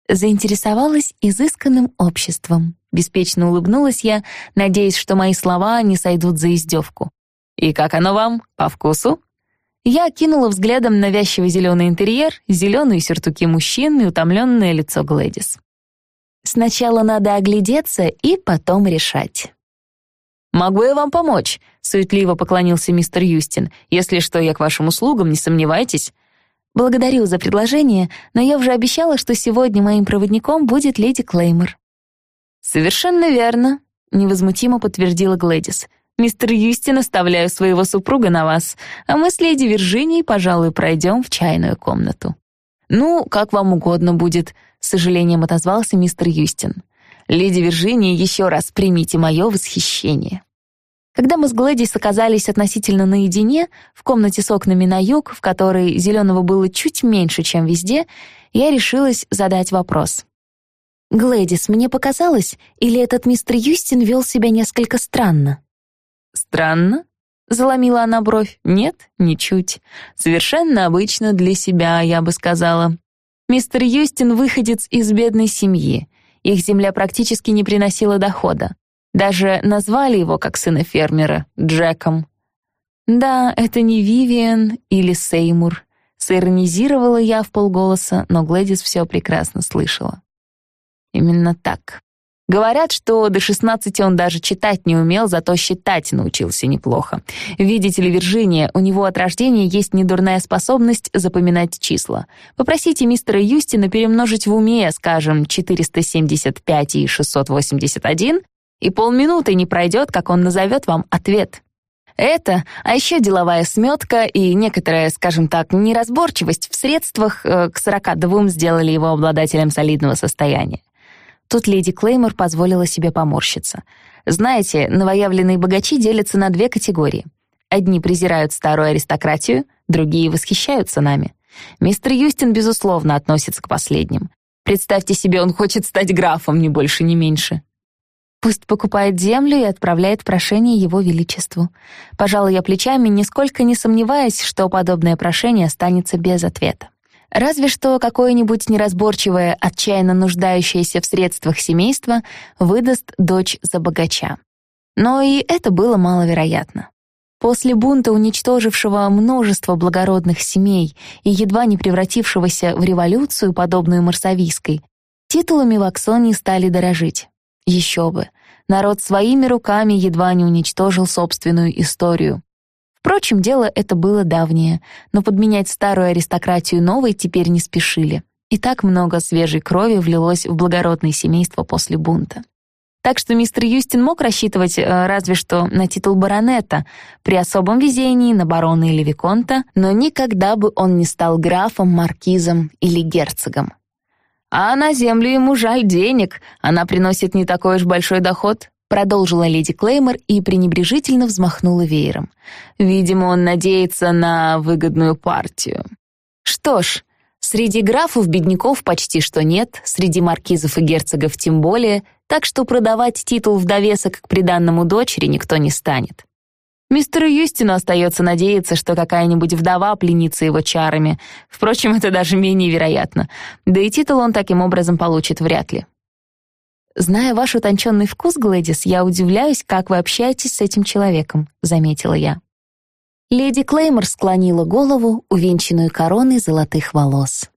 Заинтересовалась изысканным обществом. Беспечно улыбнулась я, надеясь, что мои слова не сойдут за издевку. «И как оно вам? По вкусу?» Я окинула взглядом навязчивый зеленый интерьер, зеленые сюртуки мужчин и утомленное лицо Глэдис. Сначала надо оглядеться и потом решать. «Могу я вам помочь?» — суетливо поклонился мистер Юстин. «Если что, я к вашим услугам, не сомневайтесь». «Благодарю за предложение, но я уже обещала, что сегодня моим проводником будет леди Клеймор». «Совершенно верно», — невозмутимо подтвердила Глэдис. Мистер Юстин, оставляю своего супруга на вас, а мы с леди Виржинией, пожалуй, пройдем в чайную комнату». «Ну, как вам угодно будет», — с сожалением отозвался мистер Юстин. «Леди Виржиния, еще раз примите мое восхищение». Когда мы с Глэдис оказались относительно наедине, в комнате с окнами на юг, в которой зеленого было чуть меньше, чем везде, я решилась задать вопрос. «Глэдис, мне показалось, или этот мистер Юстин вел себя несколько странно?» «Странно?» — заломила она бровь. «Нет, ничуть. Совершенно обычно для себя, я бы сказала. Мистер Юстин — выходец из бедной семьи. Их земля практически не приносила дохода. Даже назвали его, как сына фермера, Джеком. Да, это не Вивиан или Сеймур. Сиронизировала я в полголоса, но Глэдис все прекрасно слышала. Именно так. Говорят, что до 16 он даже читать не умел, зато считать научился неплохо. Видите ли, Виржиния, у него от рождения есть недурная способность запоминать числа. Попросите мистера Юстина перемножить в уме, скажем, 475 и 681, и полминуты не пройдет, как он назовет вам ответ. Это, а еще деловая сметка и некоторая, скажем так, неразборчивость в средствах э, к 42 сделали его обладателем солидного состояния. Тут леди Клеймор позволила себе поморщиться. Знаете, новоявленные богачи делятся на две категории. Одни презирают старую аристократию, другие восхищаются нами. Мистер Юстин, безусловно, относится к последним. Представьте себе, он хочет стать графом, ни больше, ни меньше. Пусть покупает землю и отправляет прошение его величеству. Пожалуй, я плечами, нисколько не сомневаясь, что подобное прошение останется без ответа. Разве что какое-нибудь неразборчивое, отчаянно нуждающееся в средствах семейство выдаст дочь за богача. Но и это было маловероятно. После бунта, уничтожившего множество благородных семей и едва не превратившегося в революцию, подобную марсавийской, титулами в Аксонии стали дорожить. Еще бы, народ своими руками едва не уничтожил собственную историю. Впрочем, дело это было давнее, но подменять старую аристократию новой теперь не спешили. И так много свежей крови влилось в благородное семейство после бунта. Так что мистер Юстин мог рассчитывать э, разве что на титул баронета, при особом везении на барона или виконта, но никогда бы он не стал графом, маркизом или герцогом. «А на землю ему жаль денег, она приносит не такой уж большой доход», продолжила леди Клеймор и пренебрежительно взмахнула веером. «Видимо, он надеется на выгодную партию». «Что ж, среди графов бедняков почти что нет, среди маркизов и герцогов тем более, так что продавать титул в к приданному дочери никто не станет. Мистеру Юстину остается надеяться, что какая-нибудь вдова пленится его чарами. Впрочем, это даже менее вероятно. Да и титул он таким образом получит вряд ли. «Зная ваш утонченный вкус, Глэдис, я удивляюсь, как вы общаетесь с этим человеком», — заметила я. Леди Клеймор склонила голову, увенчанную короной золотых волос.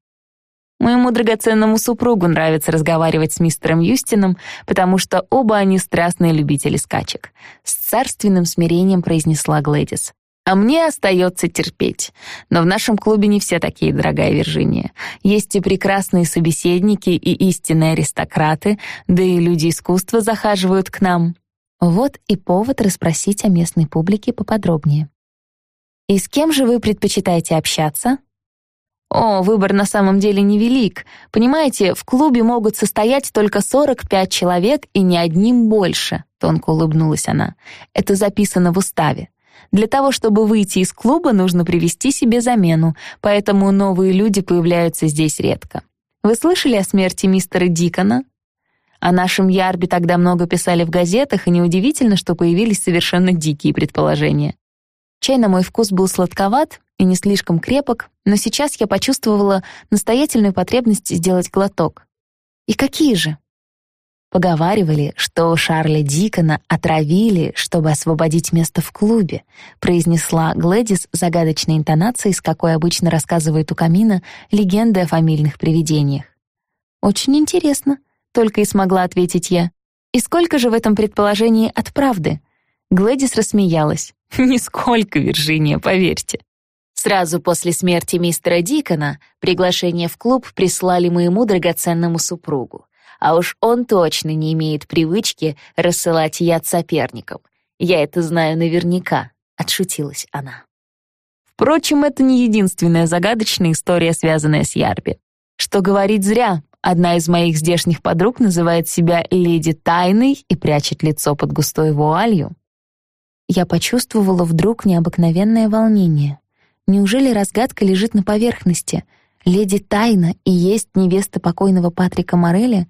Моему драгоценному супругу нравится разговаривать с мистером Юстином, потому что оба они страстные любители скачек. С царственным смирением произнесла Глэдис. А мне остается терпеть. Но в нашем клубе не все такие, дорогая Виржиния. Есть и прекрасные собеседники, и истинные аристократы, да и люди искусства захаживают к нам. Вот и повод расспросить о местной публике поподробнее. «И с кем же вы предпочитаете общаться?» О, выбор на самом деле невелик. Понимаете, в клубе могут состоять только 45 человек и ни одним больше, тонко улыбнулась она. Это записано в уставе. Для того, чтобы выйти из клуба, нужно привести себе замену, поэтому новые люди появляются здесь редко. Вы слышали о смерти мистера Дикона? О нашем Ярбе тогда много писали в газетах, и неудивительно, что появились совершенно дикие предположения. Чай на мой вкус был сладковат, и не слишком крепок, но сейчас я почувствовала настоятельную потребность сделать глоток. И какие же? Поговаривали, что Шарля Дикона отравили, чтобы освободить место в клубе, произнесла Глэдис загадочной интонацией, с какой обычно рассказывают у камина легенды о фамильных привидениях. «Очень интересно», — только и смогла ответить я. «И сколько же в этом предположении от правды?» Глэдис рассмеялась. [LAUGHS] «Нисколько, Виржиния, поверьте. Сразу после смерти мистера Дикона приглашение в клуб прислали моему драгоценному супругу. А уж он точно не имеет привычки рассылать яд соперникам. Я это знаю наверняка, — отшутилась она. Впрочем, это не единственная загадочная история, связанная с Ярби. Что говорить зря, одна из моих здешних подруг называет себя леди тайной и прячет лицо под густой вуалью. Я почувствовала вдруг необыкновенное волнение. Неужели разгадка лежит на поверхности? Леди Тайна и есть невеста покойного Патрика Мореля?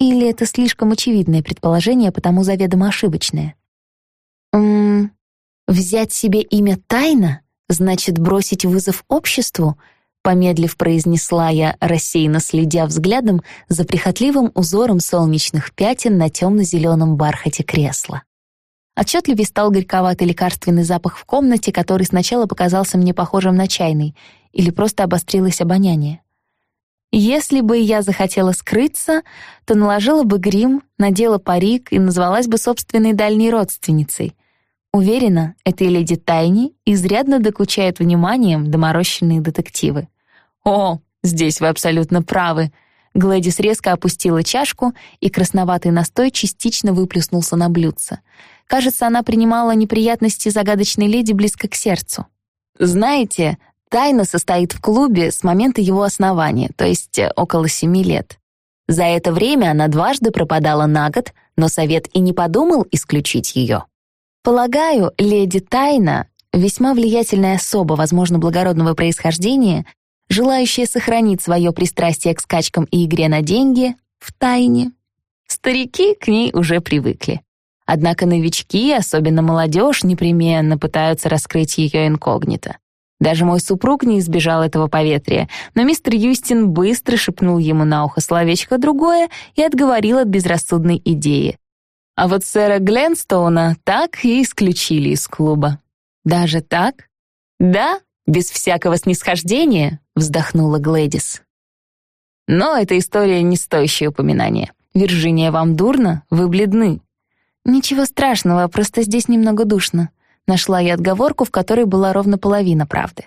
Или это слишком очевидное предположение, потому заведомо ошибочное? Ммм, взять себе имя Тайна значит бросить вызов обществу? Помедлив произнесла я, рассеянно следя взглядом за прихотливым узором солнечных пятен на темно-зеленом бархате кресла. Отчетливее стал горьковатый лекарственный запах в комнате, который сначала показался мне похожим на чайный, или просто обострилось обоняние. Если бы я захотела скрыться, то наложила бы грим, надела парик и назвалась бы собственной дальней родственницей. Уверена, этой леди Тайни изрядно докучают вниманием доморощенные детективы. «О, здесь вы абсолютно правы», Глэдис резко опустила чашку, и красноватый настой частично выплюснулся на блюдце. Кажется, она принимала неприятности загадочной леди близко к сердцу. «Знаете, тайна состоит в клубе с момента его основания, то есть э, около семи лет. За это время она дважды пропадала на год, но совет и не подумал исключить ее. Полагаю, леди Тайна, весьма влиятельная особа, возможно, благородного происхождения, желающая сохранить свое пристрастие к скачкам и игре на деньги в тайне. Старики к ней уже привыкли. Однако новички, особенно молодежь, непременно пытаются раскрыть ее инкогнито. Даже мой супруг не избежал этого поветрия, но мистер Юстин быстро шепнул ему на ухо словечко другое и отговорил от безрассудной идеи. А вот сэра Гленстоуна так и исключили из клуба. «Даже так?» «Да, без всякого снисхождения», — вздохнула Глэдис. «Но эта история не стоящая упоминания. Виржиния, вам дурно? Вы бледны». «Ничего страшного, просто здесь немного душно». Нашла я отговорку, в которой была ровно половина правды.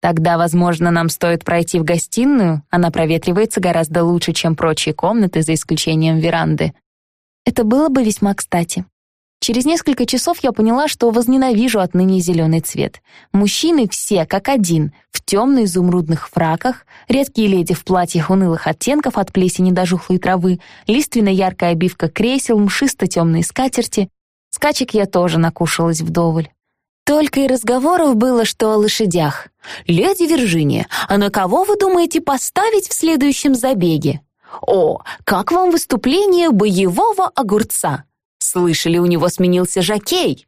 Тогда, возможно, нам стоит пройти в гостиную. Она проветривается гораздо лучше, чем прочие комнаты, за исключением веранды. Это было бы весьма кстати. Через несколько часов я поняла, что возненавижу отныне зеленый цвет. Мужчины все, как один, в темно-изумрудных фраках, редкие леди в платьях унылых оттенков от плесени до жухлой травы, лиственно-яркая обивка кресел, мшисто-темные скатерти. Скачек я тоже накушалась вдоволь. Только и разговоров было, что о лошадях. «Леди Виржиния, а на кого вы думаете поставить в следующем забеге?» «О, как вам выступление боевого огурца?» Слышали, у него сменился жакей.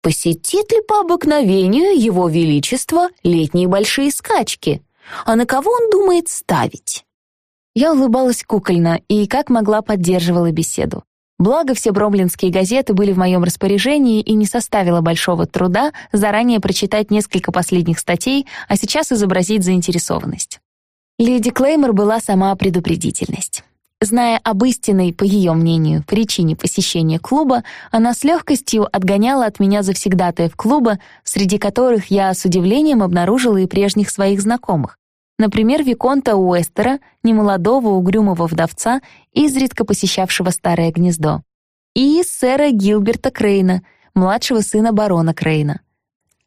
Посетит ли по обыкновению его величество летние большие скачки? А на кого он думает ставить? Я улыбалась кукольно и как могла поддерживала беседу. Благо, все бромлинские газеты были в моем распоряжении и не составило большого труда заранее прочитать несколько последних статей, а сейчас изобразить заинтересованность. Леди Клеймор была сама предупредительность. Зная об истинной, по ее мнению, причине посещения клуба, она с легкостью отгоняла от меня завсегдатаев клуба, среди которых я с удивлением обнаружила и прежних своих знакомых. Например, Виконта Уэстера, немолодого угрюмого вдовца, изредка посещавшего старое гнездо. И сэра Гилберта Крейна, младшего сына барона Крейна.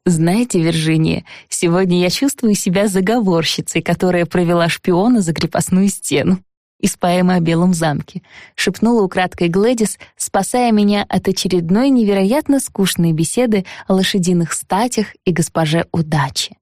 «Знаете, Виржиния, сегодня я чувствую себя заговорщицей, которая провела шпиона за крепостную стену» поэмы о Белом замке, шепнула украдкой Глэдис, спасая меня от очередной невероятно скучной беседы о лошадиных статях и госпоже удачи,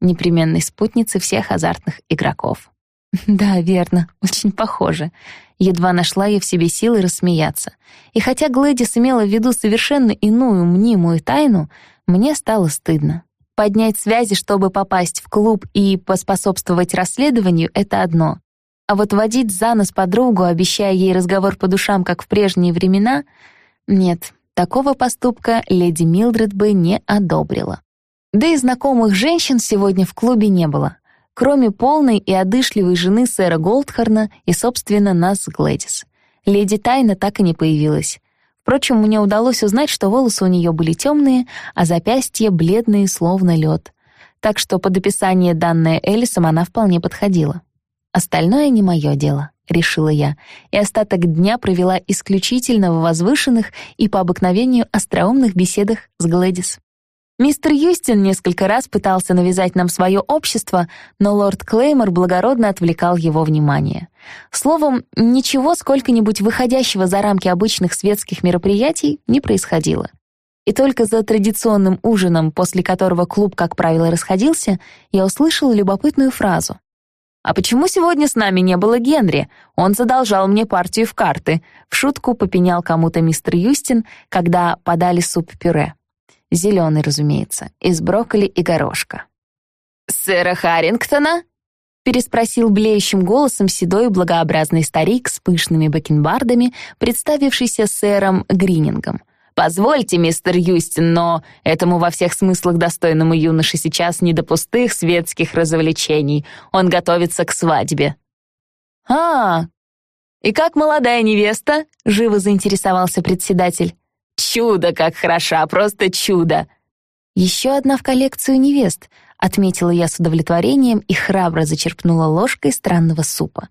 непременной спутнице всех азартных игроков. [LAUGHS] Да, верно, очень похоже. Едва нашла я в себе силы рассмеяться. И хотя Глэдис имела в виду совершенно иную мнимую тайну, мне стало стыдно. Поднять связи, чтобы попасть в клуб и поспособствовать расследованию — это одно. А вот водить за нос подругу, обещая ей разговор по душам, как в прежние времена, нет, такого поступка леди Милдред бы не одобрила. Да и знакомых женщин сегодня в клубе не было, кроме полной и одышливой жены сэра Голдхарна и, собственно, нас Глэдис. Леди Тайна так и не появилась. Впрочем, мне удалось узнать, что волосы у нее были темные, а запястья бледные, словно лед. Так что под описание, данное Элисом, она вполне подходила. Остальное не мое дело, решила я, и остаток дня провела исключительно в возвышенных и по обыкновению остроумных беседах с Глэдис. Мистер Юстин несколько раз пытался навязать нам свое общество, но лорд Клеймор благородно отвлекал его внимание. Словом, ничего сколько-нибудь выходящего за рамки обычных светских мероприятий не происходило. И только за традиционным ужином, после которого клуб, как правило, расходился, я услышала любопытную фразу. «А почему сегодня с нами не было Генри? Он задолжал мне партию в карты», — в шутку попенял кому-то мистер Юстин, когда подали суп-пюре. Зеленый, разумеется, из брокколи и горошка. «Сэра Харрингтона?» — переспросил блеющим голосом седой благообразный старик с пышными бакенбардами, представившийся сэром Гринингом — Позвольте, мистер Юстин, но этому во всех смыслах достойному юноше сейчас не до пустых светских развлечений. Он готовится к свадьбе». «А, и как молодая невеста?» — живо заинтересовался председатель. «Чудо, как хороша, просто чудо!» «Еще одна в коллекцию невест», — отметила я с удовлетворением и храбро зачерпнула ложкой странного супа.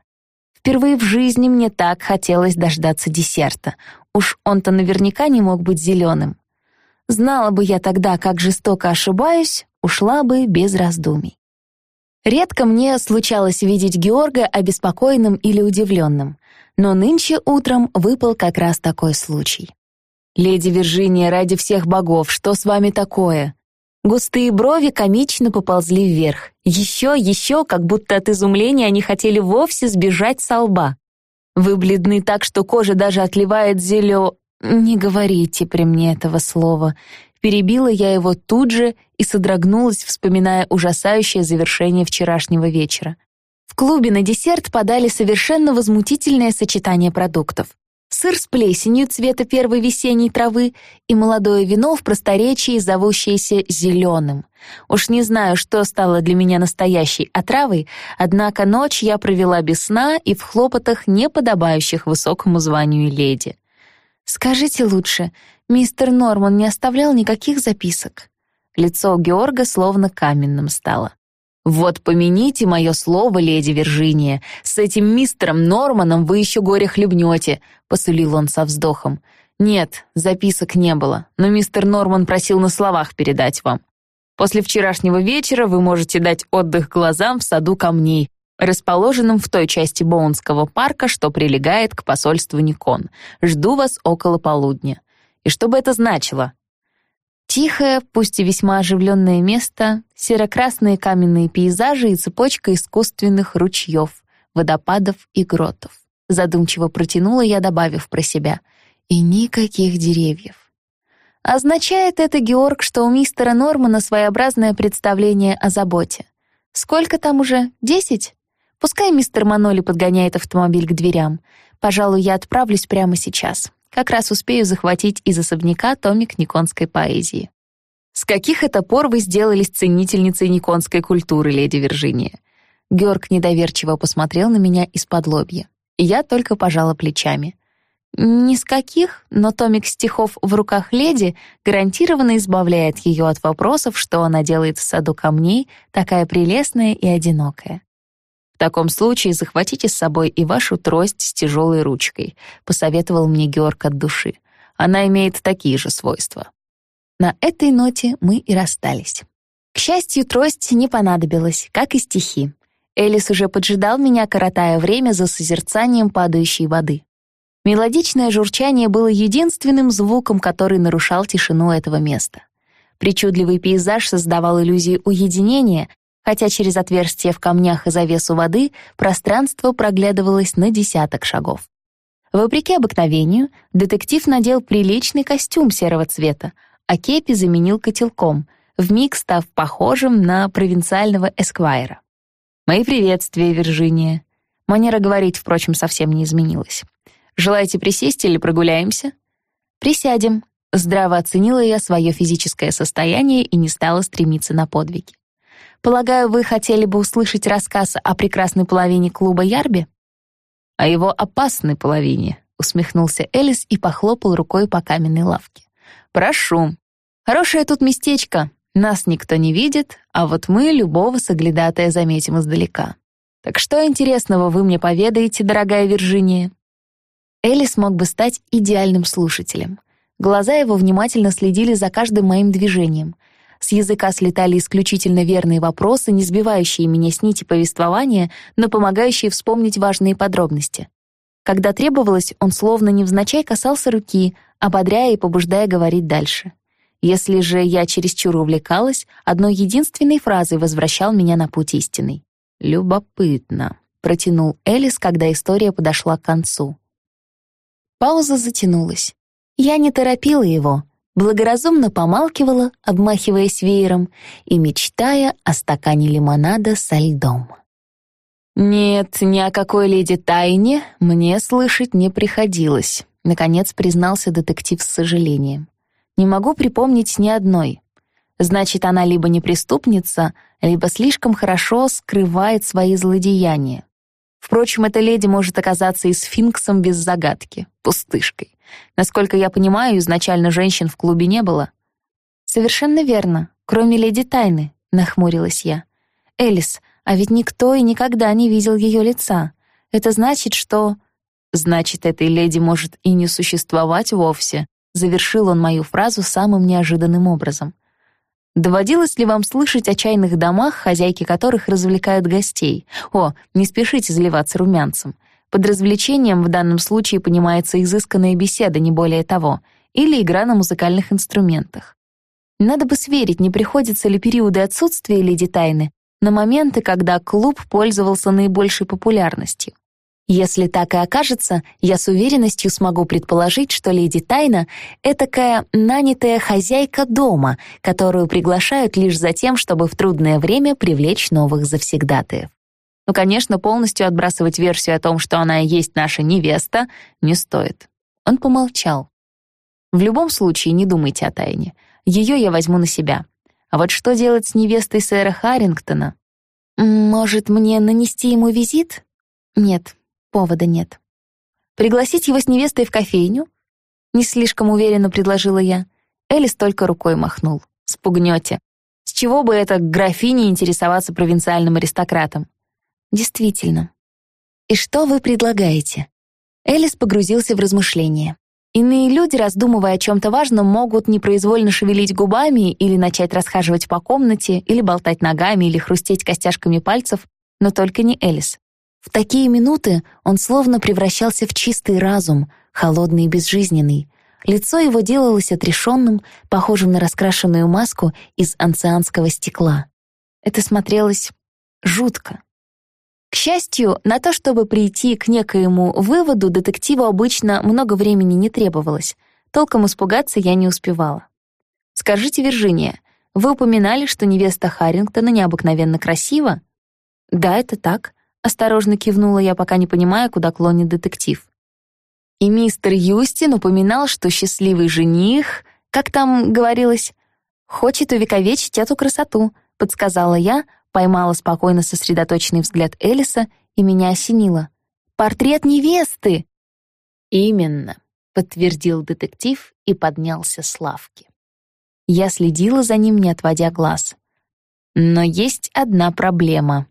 Впервые в жизни мне так хотелось дождаться десерта. Уж он-то наверняка не мог быть зеленым. Знала бы я тогда, как жестоко ошибаюсь, ушла бы без раздумий. Редко мне случалось видеть Георга обеспокоенным или удивленным, но нынче утром выпал как раз такой случай. «Леди Виржиния, ради всех богов, что с вами такое?» Густые брови комично поползли вверх. Еще, еще, как будто от изумления они хотели вовсе сбежать со лба. Вы бледны так, что кожа даже отливает зелё... Не говорите при мне этого слова. Перебила я его тут же и содрогнулась, вспоминая ужасающее завершение вчерашнего вечера. В клубе на десерт подали совершенно возмутительное сочетание продуктов. Сыр с плесенью цвета первой весенней травы и молодое вино в просторечии, зовущееся зеленым. Уж не знаю, что стало для меня настоящей отравой, однако ночь я провела без сна и в хлопотах, не подобающих высокому званию леди. «Скажите лучше, мистер Норман не оставлял никаких записок?» Лицо Георга словно каменным стало. «Вот помяните мое слово, леди Виржиния, с этим мистером Норманом вы еще горе хлебнете», — посулил он со вздохом. «Нет, записок не было, но мистер Норман просил на словах передать вам. После вчерашнего вечера вы можете дать отдых глазам в саду камней, расположенном в той части Боунского парка, что прилегает к посольству Никон. Жду вас около полудня. И что бы это значило? Тихое, пусть и весьма оживленное место, серо-красные каменные пейзажи и цепочка искусственных ручьев, водопадов и гротов. Задумчиво протянула я, добавив про себя. И никаких деревьев. Означает это, Георг, что у мистера Нормана своеобразное представление о заботе. Сколько там уже? Десять? Пускай мистер Маноли подгоняет автомобиль к дверям. Пожалуй, я отправлюсь прямо сейчас. Как раз успею захватить из особняка томик никонской поэзии. С каких это пор вы сделались ценительницей никонской культуры, леди Виржиния? Георг недоверчиво посмотрел на меня из-под лобья. Я только пожала плечами. Ни с каких, но томик стихов в руках леди гарантированно избавляет ее от вопросов, что она делает в саду камней, такая прелестная и одинокая. В таком случае захватите с собой и вашу трость с тяжелой ручкой, посоветовал мне Георг от души. Она имеет такие же свойства. На этой ноте мы и расстались. К счастью, трость не понадобилась, как и стихи. Элис уже поджидал меня, коротая время за созерцанием падающей воды. Мелодичное журчание было единственным звуком, который нарушал тишину этого места. Причудливый пейзаж создавал иллюзию уединения, хотя через отверстие в камнях и завесу воды пространство проглядывалось на десяток шагов. Вопреки обыкновению, детектив надел приличный костюм серого цвета, а кепи заменил котелком, вмиг став похожим на провинциального эсквайра. «Мои приветствия, Виржиния». Манера говорить, впрочем, совсем не изменилась. «Желаете присесть или прогуляемся?» «Присядем», Здраво оценила я свое физическое состояние и не стала стремиться на подвиги. Полагаю, вы хотели бы услышать рассказ о прекрасной половине клуба Ярби? О его опасной половине, усмехнулся Элис и похлопал рукой по каменной лавке. Прошу. Хорошее тут местечко. Нас никто не видит, а вот мы любого соглядатая заметим издалека. Так что интересного вы мне поведаете, дорогая Виржиния? Элис мог бы стать идеальным слушателем. Глаза его внимательно следили за каждым моим движением — с языка слетали исключительно верные вопросы, не сбивающие меня с нити повествования, но помогающие вспомнить важные подробности. Когда требовалось, он словно невзначай касался руки, ободряя и побуждая говорить дальше. Если же я чересчур увлекалась, одной единственной фразой возвращал меня на путь истинный. «Любопытно», — протянул Элис, когда история подошла к концу. Пауза затянулась. Я не торопила его — благоразумно помалкивала, обмахиваясь веером и мечтая о стакане лимонада со льдом. «Нет, ни о какой леди тайне мне слышать не приходилось», наконец признался детектив с сожалением. «Не могу припомнить ни одной. Значит, она либо не преступница, либо слишком хорошо скрывает свои злодеяния. Впрочем, эта леди может оказаться и сфинксом без загадки, пустышкой. Насколько я понимаю, изначально женщин в клубе не было. Совершенно верно, кроме леди Тайны, нахмурилась я. Элис, а ведь никто и никогда не видел ее лица. Это значит, что... Значит, этой леди может и не существовать вовсе. Завершил он мою фразу самым неожиданным образом. Доводилось ли вам слышать о чайных домах, хозяйки которых развлекают гостей? О, не спешите заливаться румянцем. Под развлечением в данном случае понимается изысканная беседа, не более того, или игра на музыкальных инструментах. Надо бы сверить, не приходится ли периоды отсутствия Леди Тайны на моменты, когда клуб пользовался наибольшей популярностью. Если так и окажется, я с уверенностью смогу предположить, что леди Тайна — этакая нанятая хозяйка дома, которую приглашают лишь за тем, чтобы в трудное время привлечь новых завсегдатаев. Ну, конечно, полностью отбрасывать версию о том, что она и есть наша невеста, не стоит. Он помолчал. В любом случае, не думайте о тайне. Ее я возьму на себя. А вот что делать с невестой сэра Харрингтона? Может, мне нанести ему визит? Нет, повода нет. Пригласить его с невестой в кофейню? Не слишком уверенно предложила я. Элис только рукой махнул. Спугнете. С чего бы это графине интересоваться провинциальным аристократом? Действительно. И что вы предлагаете? Элис погрузился в размышления. Иные люди, раздумывая о чем-то важном, могут непроизвольно шевелить губами или начать расхаживать по комнате, или болтать ногами, или хрустеть костяшками пальцев, но только не Элис. В такие минуты он словно превращался в чистый разум, холодный и безжизненный. Лицо его делалось отрешенным, похожим на раскрашенную маску из анцианского стекла. Это смотрелось жутко. К счастью, на то, чтобы прийти к некоему выводу, детективу обычно много времени не требовалось. Толком испугаться я не успевала. «Скажите, Виржиния, вы упоминали, что невеста Харрингтона необыкновенно красива?» «Да, это так», — осторожно кивнула я, пока не понимая, куда клонит детектив. И мистер Юстин упоминал, что счастливый жених, как там говорилось, хочет увековечить эту красоту, подсказала я, Поймала спокойно сосредоточенный взгляд Элиса и меня осенило. «Портрет невесты!» «Именно», — подтвердил детектив и поднялся с лавки. Я следила за ним, не отводя глаз. Но есть одна проблема.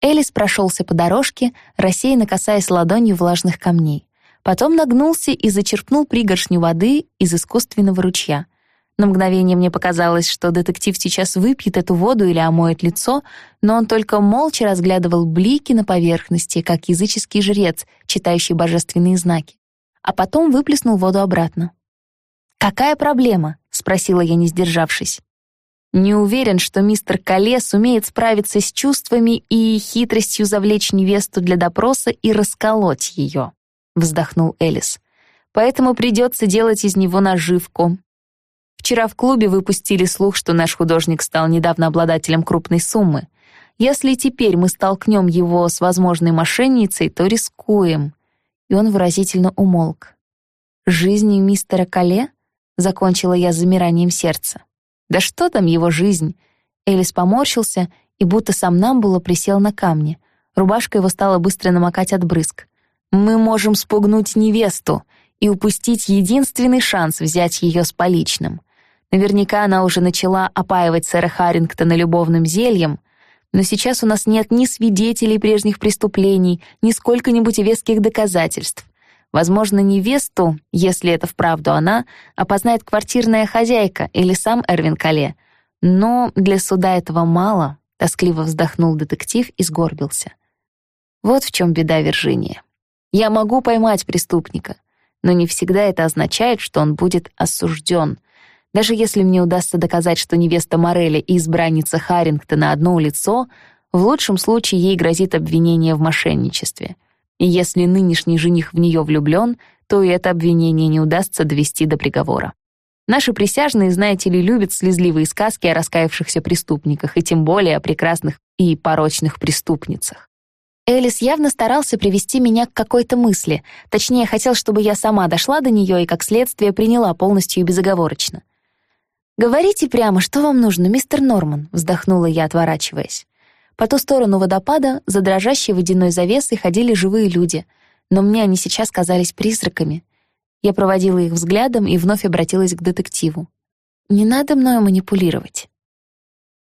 Элис прошелся по дорожке, рассеянно касаясь ладонью влажных камней. Потом нагнулся и зачерпнул пригоршню воды из искусственного ручья. На мгновение мне показалось, что детектив сейчас выпьет эту воду или омоет лицо, но он только молча разглядывал блики на поверхности, как языческий жрец, читающий божественные знаки. А потом выплеснул воду обратно. «Какая проблема?» — спросила я, не сдержавшись. «Не уверен, что мистер Кале сумеет справиться с чувствами и хитростью завлечь невесту для допроса и расколоть ее», — вздохнул Элис. «Поэтому придется делать из него наживку, Вчера в клубе выпустили слух, что наш художник стал недавно обладателем крупной суммы. Если теперь мы столкнем его с возможной мошенницей, то рискуем. И он выразительно умолк. «Жизни мистера Кале?» — закончила я с замиранием сердца. «Да что там его жизнь?» Элис поморщился и будто сам нам было присел на камни. Рубашка его стала быстро намокать от брызг. «Мы можем спугнуть невесту и упустить единственный шанс взять ее с поличным. Наверняка она уже начала опаивать сэра Харрингтона любовным зельем, но сейчас у нас нет ни свидетелей прежних преступлений, ни сколько-нибудь веских доказательств. Возможно, невесту, если это вправду она, опознает квартирная хозяйка или сам Эрвин Кале. Но для суда этого мало, тоскливо вздохнул детектив и сгорбился. Вот в чем беда Виржиния. Я могу поймать преступника, но не всегда это означает, что он будет осужден — даже если мне удастся доказать, что невеста Морелли и избранница Харрингтона одно лицо, в лучшем случае ей грозит обвинение в мошенничестве. И если нынешний жених в нее влюблен, то и это обвинение не удастся довести до приговора. Наши присяжные, знаете ли, любят слезливые сказки о раскаявшихся преступниках, и тем более о прекрасных и порочных преступницах. Элис явно старался привести меня к какой-то мысли, точнее, хотел, чтобы я сама дошла до нее и, как следствие, приняла полностью и безоговорочно. «Говорите прямо, что вам нужно, мистер Норман», — вздохнула я, отворачиваясь. По ту сторону водопада, за дрожащей водяной завесой, ходили живые люди, но мне они сейчас казались призраками. Я проводила их взглядом и вновь обратилась к детективу. «Не надо мною манипулировать».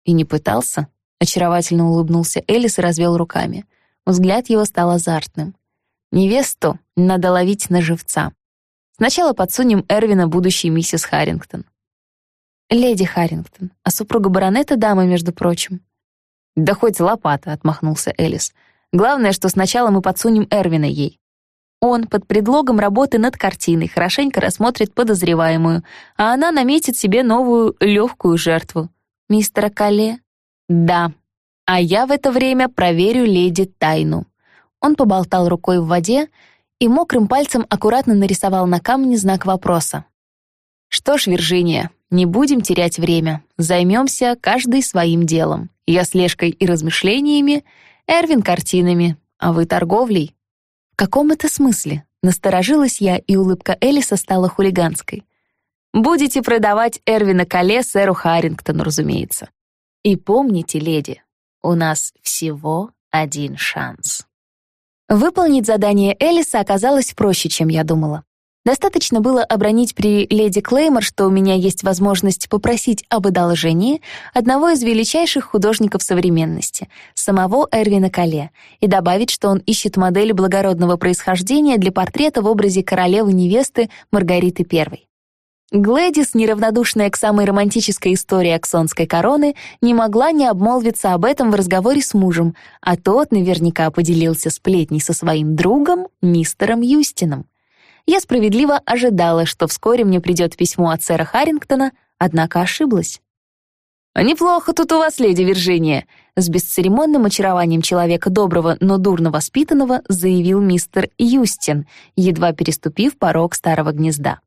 «И не пытался?» — очаровательно улыбнулся Элис и развел руками. Взгляд его стал азартным. «Невесту надо ловить на живца. Сначала подсунем Эрвина будущей миссис Харрингтон. «Леди Харрингтон, а супруга баронета дама, между прочим». «Да хоть лопата», — отмахнулся Элис. «Главное, что сначала мы подсунем Эрвина ей. Он под предлогом работы над картиной хорошенько рассмотрит подозреваемую, а она наметит себе новую легкую жертву. Мистера Кале? Да. А я в это время проверю леди Тайну. Он поболтал рукой в воде и мокрым пальцем аккуратно нарисовал на камне знак вопроса. «Что ж, Виржиния, не будем терять время. Займемся каждый своим делом. Я слежкой и размышлениями, Эрвин картинами, а вы торговлей». «В каком это смысле?» Насторожилась я, и улыбка Элиса стала хулиганской. «Будете продавать Эрвина Кале сэру Харрингтону, разумеется. И помните, леди, у нас всего один шанс». Выполнить задание Элиса оказалось проще, чем я думала. Достаточно было обронить при леди Клеймор, что у меня есть возможность попросить об одолжении одного из величайших художников современности, самого Эрвина Кале, и добавить, что он ищет модель благородного происхождения для портрета в образе королевы-невесты Маргариты I. Глэдис, неравнодушная к самой романтической истории аксонской короны, не могла не обмолвиться об этом в разговоре с мужем, а тот наверняка поделился сплетней со своим другом, мистером Юстином. Я справедливо ожидала, что вскоре мне придет письмо от сэра Харрингтона, однако ошиблась. «Неплохо тут у вас, леди Виржиния», с бесцеремонным очарованием человека доброго, но дурно воспитанного заявил мистер Юстин, едва переступив порог старого гнезда.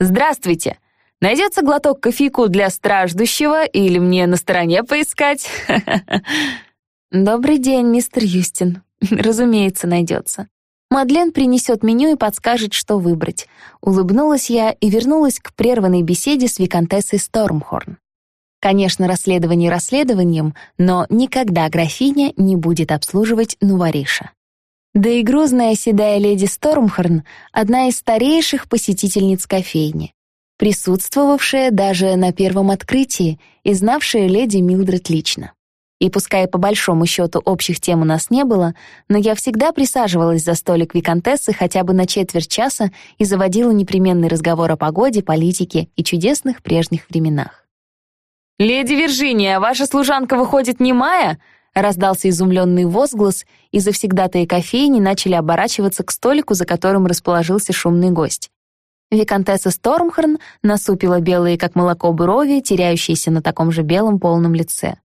«Здравствуйте! Найдется глоток кофейку для страждущего или мне на стороне поискать?» [LAUGHS] «Добрый день, мистер Юстин. [LAUGHS] Разумеется, найдется. Мадлен принесет меню и подскажет, что выбрать. Улыбнулась я и вернулась к прерванной беседе с виконтессой Стормхорн. Конечно, расследование расследованием, но никогда графиня не будет обслуживать Нувариша. Да и грозная седая леди Стормхорн — одна из старейших посетительниц кофейни, присутствовавшая даже на первом открытии и знавшая леди Милдред лично. И пускай по большому счету общих тем у нас не было, но я всегда присаживалась за столик виконтессы хотя бы на четверть часа и заводила непременный разговор о погоде, политике и чудесных прежних временах. «Леди Виржиния, ваша служанка выходит немая?» Раздался изумленный возглас, и завсегдатые кофейни начали оборачиваться к столику, за которым расположился шумный гость. Виконтесса Стормхорн насупила белые, как молоко, брови, теряющиеся на таком же белом полном лице.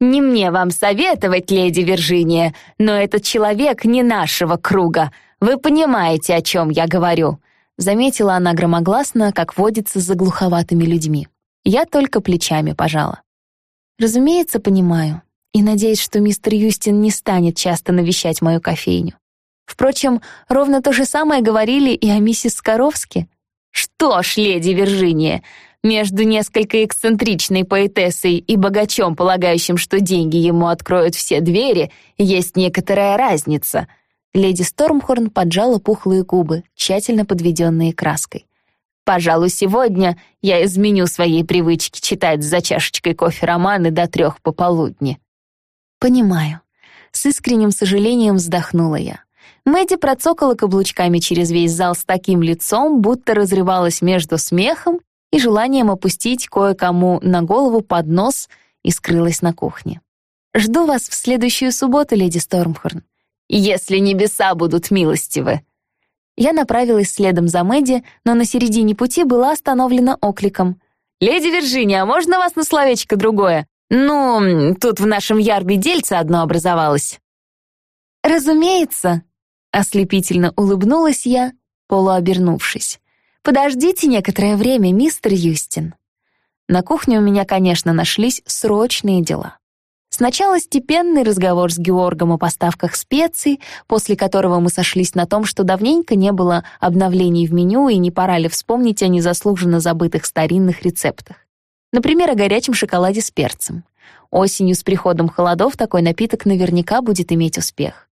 «Не мне вам советовать, леди Виржиния, но этот человек не нашего круга. Вы понимаете, о чем я говорю», — заметила она громогласно, как водится за глуховатыми людьми. Я только плечами пожала. «Разумеется, понимаю, и надеюсь, что мистер Юстин не станет часто навещать мою кофейню. Впрочем, ровно то же самое говорили и о миссис Скоровски. «Что ж, леди Виржиния, между несколько эксцентричной поэтессой и богачом, полагающим, что деньги ему откроют все двери, есть некоторая разница. Леди Стормхорн поджала пухлые губы, тщательно подведенные краской. Пожалуй, сегодня я изменю своей привычке читать за чашечкой кофе романы до трех пополудни. Понимаю. С искренним сожалением вздохнула я. Мэдди процокала каблучками через весь зал с таким лицом, будто разрывалась между смехом и желанием опустить кое-кому на голову поднос и скрылась на кухне. «Жду вас в следующую субботу, леди Стормхорн. Если небеса будут милостивы». Я направилась следом за Мэдди, но на середине пути была остановлена окликом. «Леди Вирджиния, можно вас на словечко другое? Ну, тут в нашем ярбе дельце одно образовалось». «Разумеется», — ослепительно улыбнулась я, полуобернувшись. «Подождите некоторое время, мистер Юстин». На кухне у меня, конечно, нашлись срочные дела. Сначала степенный разговор с Георгом о поставках специй, после которого мы сошлись на том, что давненько не было обновлений в меню и не пора ли вспомнить о незаслуженно забытых старинных рецептах. Например, о горячем шоколаде с перцем. Осенью с приходом холодов такой напиток наверняка будет иметь успех.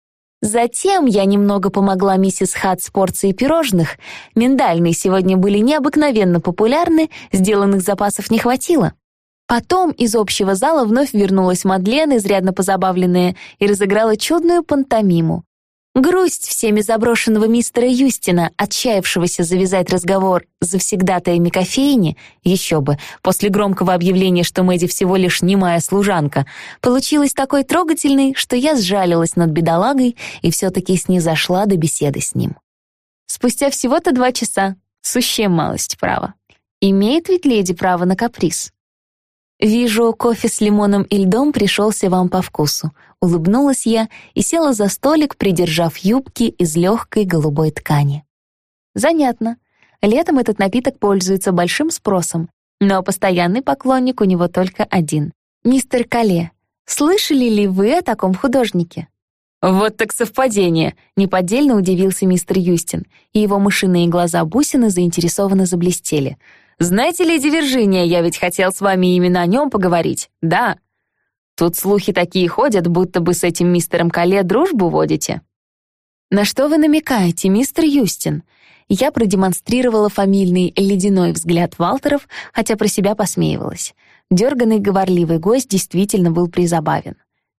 Затем я немного помогла миссис Хат с порцией пирожных. Миндальные сегодня были необыкновенно популярны, сделанных запасов не хватило. Потом из общего зала вновь вернулась Мадлен, изрядно позабавленная, и разыграла чудную пантомиму. Грусть всеми заброшенного мистера Юстина, отчаявшегося завязать разговор завсегдатаями кофейни, еще бы, после громкого объявления, что Мэдди всего лишь немая служанка, получилась такой трогательной, что я сжалилась над бедолагой и все-таки снизошла до беседы с ним. Спустя всего-то два часа, сущая малость права. Имеет ведь леди право на каприз? «Вижу, кофе с лимоном и льдом пришелся вам по вкусу». Улыбнулась я и села за столик, придержав юбки из легкой голубой ткани. Занятно. Летом этот напиток пользуется большим спросом, но постоянный поклонник у него только один. Мистер Кале, слышали ли вы о таком художнике? «Вот так совпадение!» — неподдельно удивился мистер Юстин, и его мышиные глаза бусины заинтересованно заблестели. «Знаете, леди Виржиния, я ведь хотел с вами именно о нем поговорить, да? Тут слухи такие ходят, будто бы с этим мистером Кале дружбу водите». «На что вы намекаете, мистер Юстин?» Я продемонстрировала фамильный ледяной взгляд Валтеров, хотя про себя посмеивалась. Дерганный говорливый гость действительно был призабавен.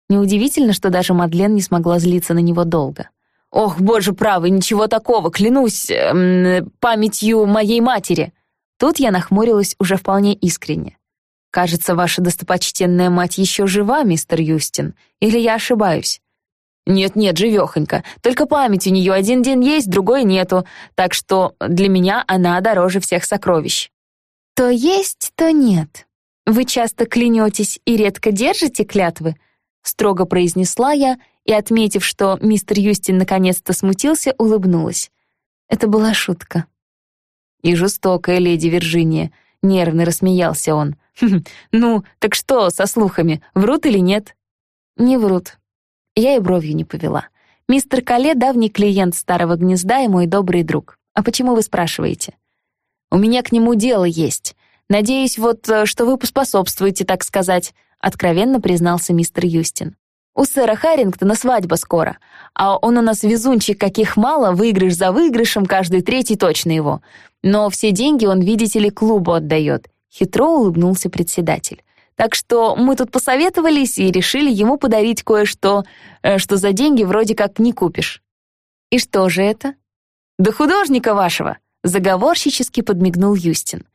Неудивительно, что даже Мадлен не смогла злиться на него долго. «Ох, боже правый, ничего такого, клянусь эм, памятью моей матери!» Тут я нахмурилась уже вполне искренне. «Кажется, ваша достопочтенная мать еще жива, мистер Юстин, или я ошибаюсь?» «Нет-нет, живехонька. Только память у нее один день есть, другой нету. Так что для меня она дороже всех сокровищ». «То есть, то нет. Вы часто клянетесь и редко держите клятвы?» Строго произнесла я и, отметив, что мистер Юстин наконец-то смутился, улыбнулась. Это была шутка. «И жестокая леди Виржиния», — нервно рассмеялся он. «Ну, так что со слухами, врут или нет?» «Не врут», я и бровью не повела. Мистер Кале — давний клиент старого гнезда и мой добрый друг. А почему вы спрашиваете? У меня к нему дело есть. Надеюсь, вот, э, что вы поспособствуете, так сказать, откровенно признался мистер Юстин. У сэра Харрингтона свадьба скоро, а он у нас везунчик каких мало, выигрыш за выигрышем, каждый третий точно его. Но все деньги он, видите ли, клубу отдает. Хитро улыбнулся председатель. Так что мы тут посоветовались и решили ему подарить кое-что, э, что за деньги вроде как не купишь. И что же это? Да художника вашего, заговорщически подмигнул Юстин.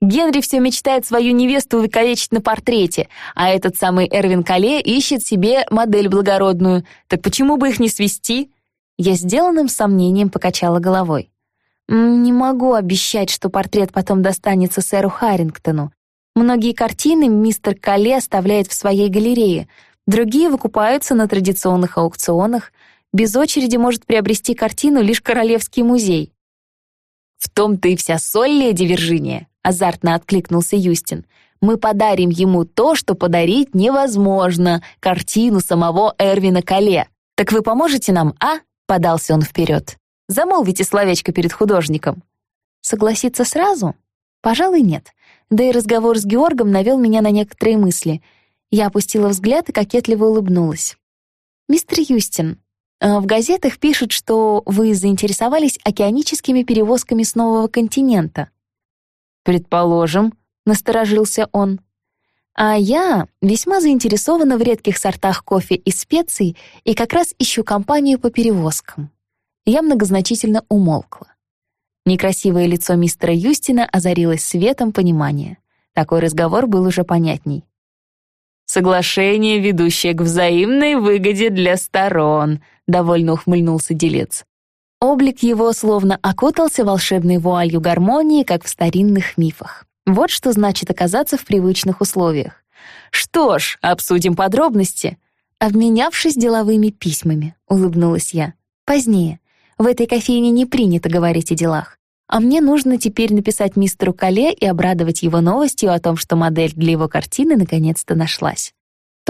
Генри все мечтает свою невесту увековечить на портрете, а этот самый Эрвин Кале ищет себе модель благородную. Так почему бы их не свести? Я сделанным сомнением покачала головой. «Не могу обещать, что портрет потом достанется сэру Харрингтону. Многие картины мистер Кале оставляет в своей галерее, другие выкупаются на традиционных аукционах. Без очереди может приобрести картину лишь Королевский музей. «В том-то и вся соль, леди Виржиния», — азартно откликнулся Юстин. «Мы подарим ему то, что подарить невозможно — картину самого Эрвина Кале. Так вы поможете нам, а?» — подался он вперед. «Замолвите словечко перед художником». Согласиться сразу? Пожалуй, нет. Да и разговор с Георгом навел меня на некоторые мысли. Я опустила взгляд и кокетливо улыбнулась. «Мистер Юстин, э, в газетах пишут, что вы заинтересовались океаническими перевозками с нового континента». «Предположим», — насторожился он. «А я весьма заинтересована в редких сортах кофе и специй и как раз ищу компанию по перевозкам». Я многозначительно умолкла. Некрасивое лицо мистера Юстина озарилось светом понимания. Такой разговор был уже понятней. «Соглашение, ведущее к взаимной выгоде для сторон», — довольно ухмыльнулся делец. Облик его словно окутался волшебной вуалью гармонии, как в старинных мифах. Вот что значит оказаться в привычных условиях. «Что ж, обсудим подробности», обменявшись деловыми письмами, улыбнулась я. Позднее. В этой кофейне не принято говорить о делах. А мне нужно теперь написать мистеру Кале и обрадовать его новостью о том, что модель для его картины наконец-то нашлась.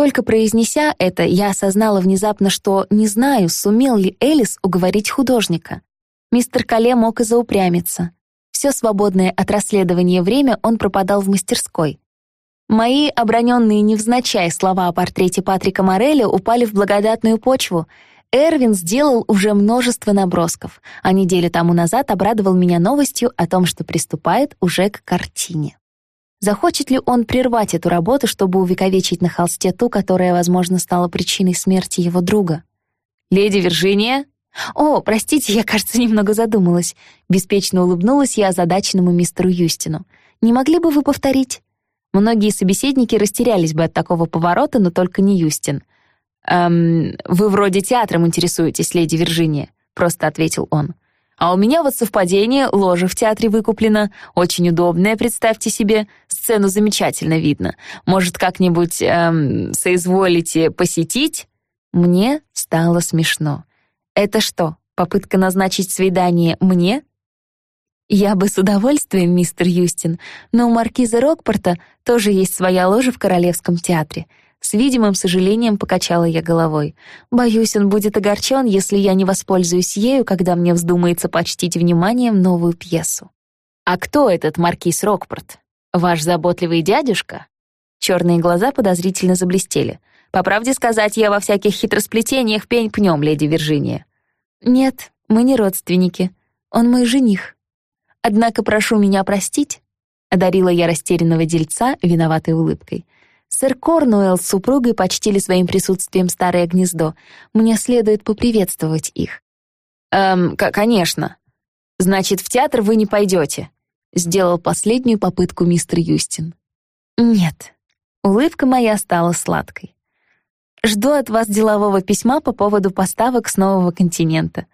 Только произнеся это, я осознала внезапно, что не знаю, сумел ли Элис уговорить художника. Мистер Кале мог и заупрямиться. Все свободное от расследования время он пропадал в мастерской. Мои оброненные невзначай слова о портрете Патрика Мореля упали в благодатную почву — Эрвин сделал уже множество набросков, а неделю тому назад обрадовал меня новостью о том, что приступает уже к картине. Захочет ли он прервать эту работу, чтобы увековечить на холсте ту, которая, возможно, стала причиной смерти его друга? «Леди Виржиния?» «О, простите, я, кажется, немного задумалась». Беспечно улыбнулась я озадаченному мистеру Юстину. «Не могли бы вы повторить?» Многие собеседники растерялись бы от такого поворота, но только не Юстин. «Эм, вы вроде театром интересуетесь, леди Виржиния», — просто ответил он. А у меня вот совпадение, ложа в театре выкуплена. Очень удобная, представьте себе. Сцену замечательно видно. Может, как-нибудь эм, соизволите посетить?» Мне стало смешно. «Это что, попытка назначить свидание мне?» «Я бы с удовольствием, мистер Юстин, но у маркиза Рокпорта тоже есть своя ложа в Королевском театре. С видимым сожалением покачала я головой. Боюсь, он будет огорчен, если я не воспользуюсь ею, когда мне вздумается почтить вниманием новую пьесу. «А кто этот маркиз Рокпорт? Ваш заботливый дядюшка?» Черные глаза подозрительно заблестели. «По правде сказать, я во всяких хитросплетениях пень пнем, леди Виржиния». «Нет, мы не родственники. Он мой жених. Однако прошу меня простить», — одарила я растерянного дельца виноватой улыбкой — Сэр Корнуэлл с супругой почтили своим присутствием старое гнездо. Мне следует поприветствовать их. «Эм, конечно. Значит, в театр вы не пойдете», — сделал последнюю попытку мистер Юстин. «Нет». Улыбка моя стала сладкой. «Жду от вас делового письма по поводу поставок с нового континента».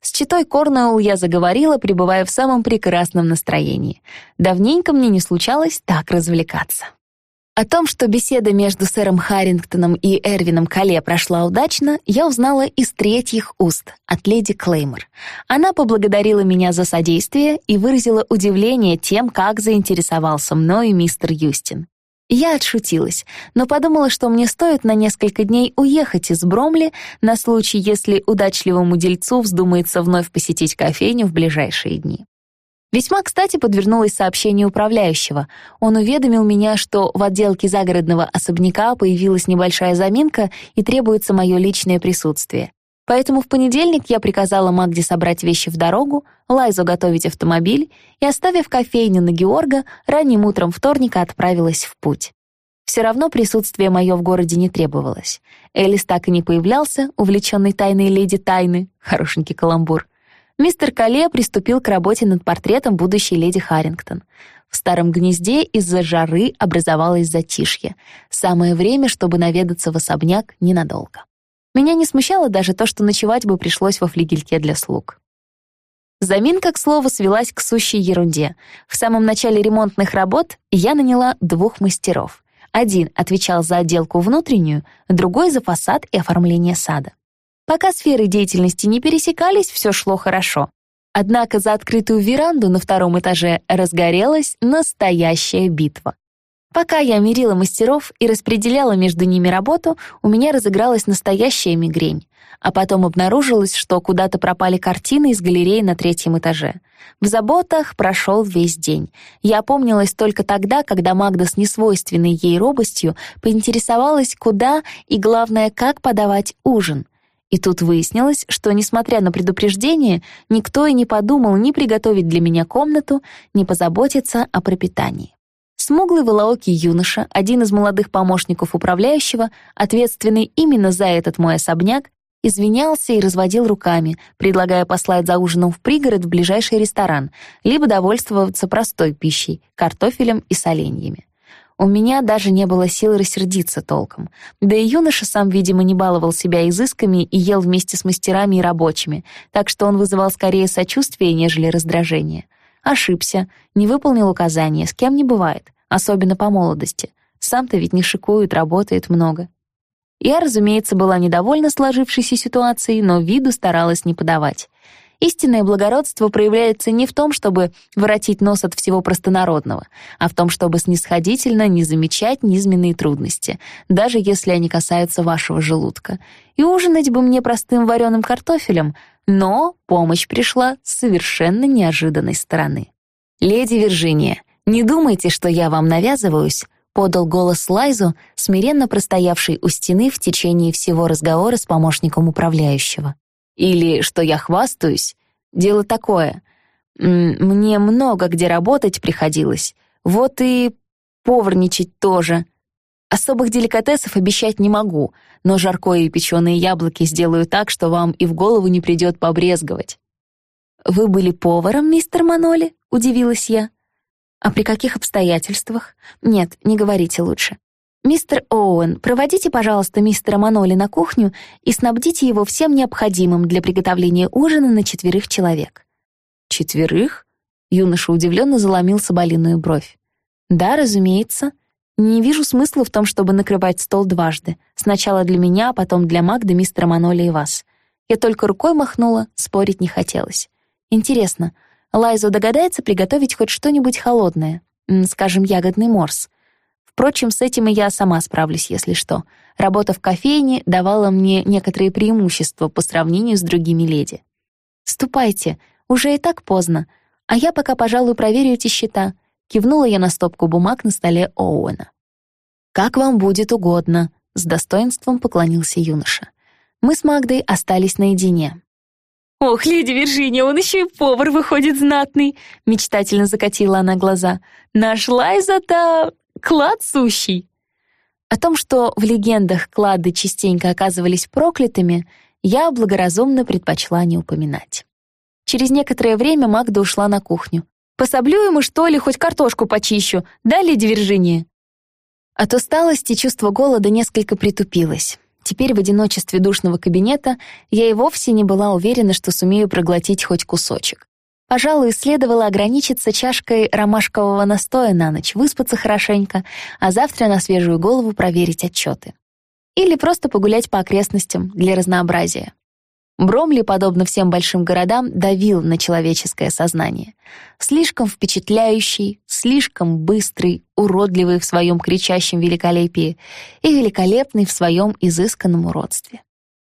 С читой Корнуэлл я заговорила, пребывая в самом прекрасном настроении. Давненько мне не случалось так развлекаться. О том, что беседа между сэром Харрингтоном и Эрвином Кале прошла удачно, я узнала из третьих уст, от леди Клеймор. Она поблагодарила меня за содействие и выразила удивление тем, как заинтересовался мною мистер Юстин. Я отшутилась, но подумала, что мне стоит на несколько дней уехать из Бромли на случай, если удачливому дельцу вздумается вновь посетить кофейню в ближайшие дни. Весьма кстати подвернулось сообщение управляющего. Он уведомил меня, что в отделке загородного особняка появилась небольшая заминка и требуется мое личное присутствие. Поэтому в понедельник я приказала Магде собрать вещи в дорогу, Лайзу готовить автомобиль и, оставив кофейню на Георга, ранним утром вторника отправилась в путь. Все равно присутствие мое в городе не требовалось. Элис так и не появлялся, увлеченный тайной леди Тайны, хорошенький каламбур — мистер Кале приступил к работе над портретом будущей леди Харрингтон. В старом гнезде из-за жары образовалось затишье. Самое время, чтобы наведаться в особняк ненадолго. Меня не смущало даже то, что ночевать бы пришлось во флигельке для слуг. Заминка, к слову, свелась к сущей ерунде. В самом начале ремонтных работ я наняла двух мастеров. Один отвечал за отделку внутреннюю, другой — за фасад и оформление сада. Пока сферы деятельности не пересекались, все шло хорошо. Однако за открытую веранду на втором этаже разгорелась настоящая битва. Пока я мерила мастеров и распределяла между ними работу, у меня разыгралась настоящая мигрень. А потом обнаружилось, что куда-то пропали картины из галереи на третьем этаже. В заботах прошел весь день. Я опомнилась только тогда, когда Магда с несвойственной ей робостью поинтересовалась, куда и, главное, как подавать ужин — и тут выяснилось, что, несмотря на предупреждение, никто и не подумал ни приготовить для меня комнату, ни позаботиться о пропитании. Смуглый волоокий юноша, один из молодых помощников управляющего, ответственный именно за этот мой особняк, извинялся и разводил руками, предлагая послать за ужином в пригород в ближайший ресторан, либо довольствоваться простой пищей, картофелем и соленьями. У меня даже не было сил рассердиться толком. Да и юноша сам, видимо, не баловал себя изысками и ел вместе с мастерами и рабочими, так что он вызывал скорее сочувствие, нежели раздражение. Ошибся, не выполнил указания, с кем не бывает, особенно по молодости. Сам-то ведь не шикует, работает много. Я, разумеется, была недовольна сложившейся ситуацией, но виду старалась не подавать. Истинное благородство проявляется не в том, чтобы воротить нос от всего простонародного, а в том, чтобы снисходительно не замечать низменные трудности, даже если они касаются вашего желудка. И ужинать бы мне простым вареным картофелем, но помощь пришла с совершенно неожиданной стороны. «Леди Виржиния, не думайте, что я вам навязываюсь», подал голос Лайзу, смиренно простоявший у стены в течение всего разговора с помощником управляющего. Или что я хвастаюсь. Дело такое. Мне много где работать приходилось. Вот и поварничать тоже. Особых деликатесов обещать не могу, но жаркое и печеные яблоки сделаю так, что вам и в голову не придет побрезговать. «Вы были поваром, мистер Маноли?» — удивилась я. «А при каких обстоятельствах? Нет, не говорите лучше. «Мистер Оуэн, проводите, пожалуйста, мистера Маноли на кухню и снабдите его всем необходимым для приготовления ужина на четверых человек». «Четверых?» Юноша удивленно заломил соболиную бровь. «Да, разумеется. Не вижу смысла в том, чтобы накрывать стол дважды. Сначала для меня, а потом для Магды, мистера Маноли и вас. Я только рукой махнула, спорить не хотелось. Интересно, Лайза догадается приготовить хоть что-нибудь холодное? Скажем, ягодный морс. Впрочем, с этим и я сама справлюсь, если что. Работа в кофейне давала мне некоторые преимущества по сравнению с другими леди. «Ступайте, уже и так поздно. А я пока, пожалуй, проверю эти счета». Кивнула я на стопку бумаг на столе Оуэна. «Как вам будет угодно», — с достоинством поклонился юноша. Мы с Магдой остались наедине. «Ох, леди Виржиния, он еще и повар выходит знатный!» — мечтательно закатила она глаза. «Наш Лайза-то клад сущий!» О том, что в легендах клады частенько оказывались проклятыми, я благоразумно предпочла не упоминать. Через некоторое время Магда ушла на кухню. «Пособлю ему, что ли, хоть картошку почищу, да, леди Виржиния?» От усталости чувство голода несколько притупилось. Теперь в одиночестве душного кабинета я и вовсе не была уверена, что сумею проглотить хоть кусочек. Пожалуй, следовало ограничиться чашкой ромашкового настоя на ночь, выспаться хорошенько, а завтра на свежую голову проверить отчеты. Или просто погулять по окрестностям для разнообразия. Бромли, подобно всем большим городам, давил на человеческое сознание. Слишком впечатляющий, слишком быстрый, уродливый в своем кричащем великолепии и великолепный в своем изысканном уродстве.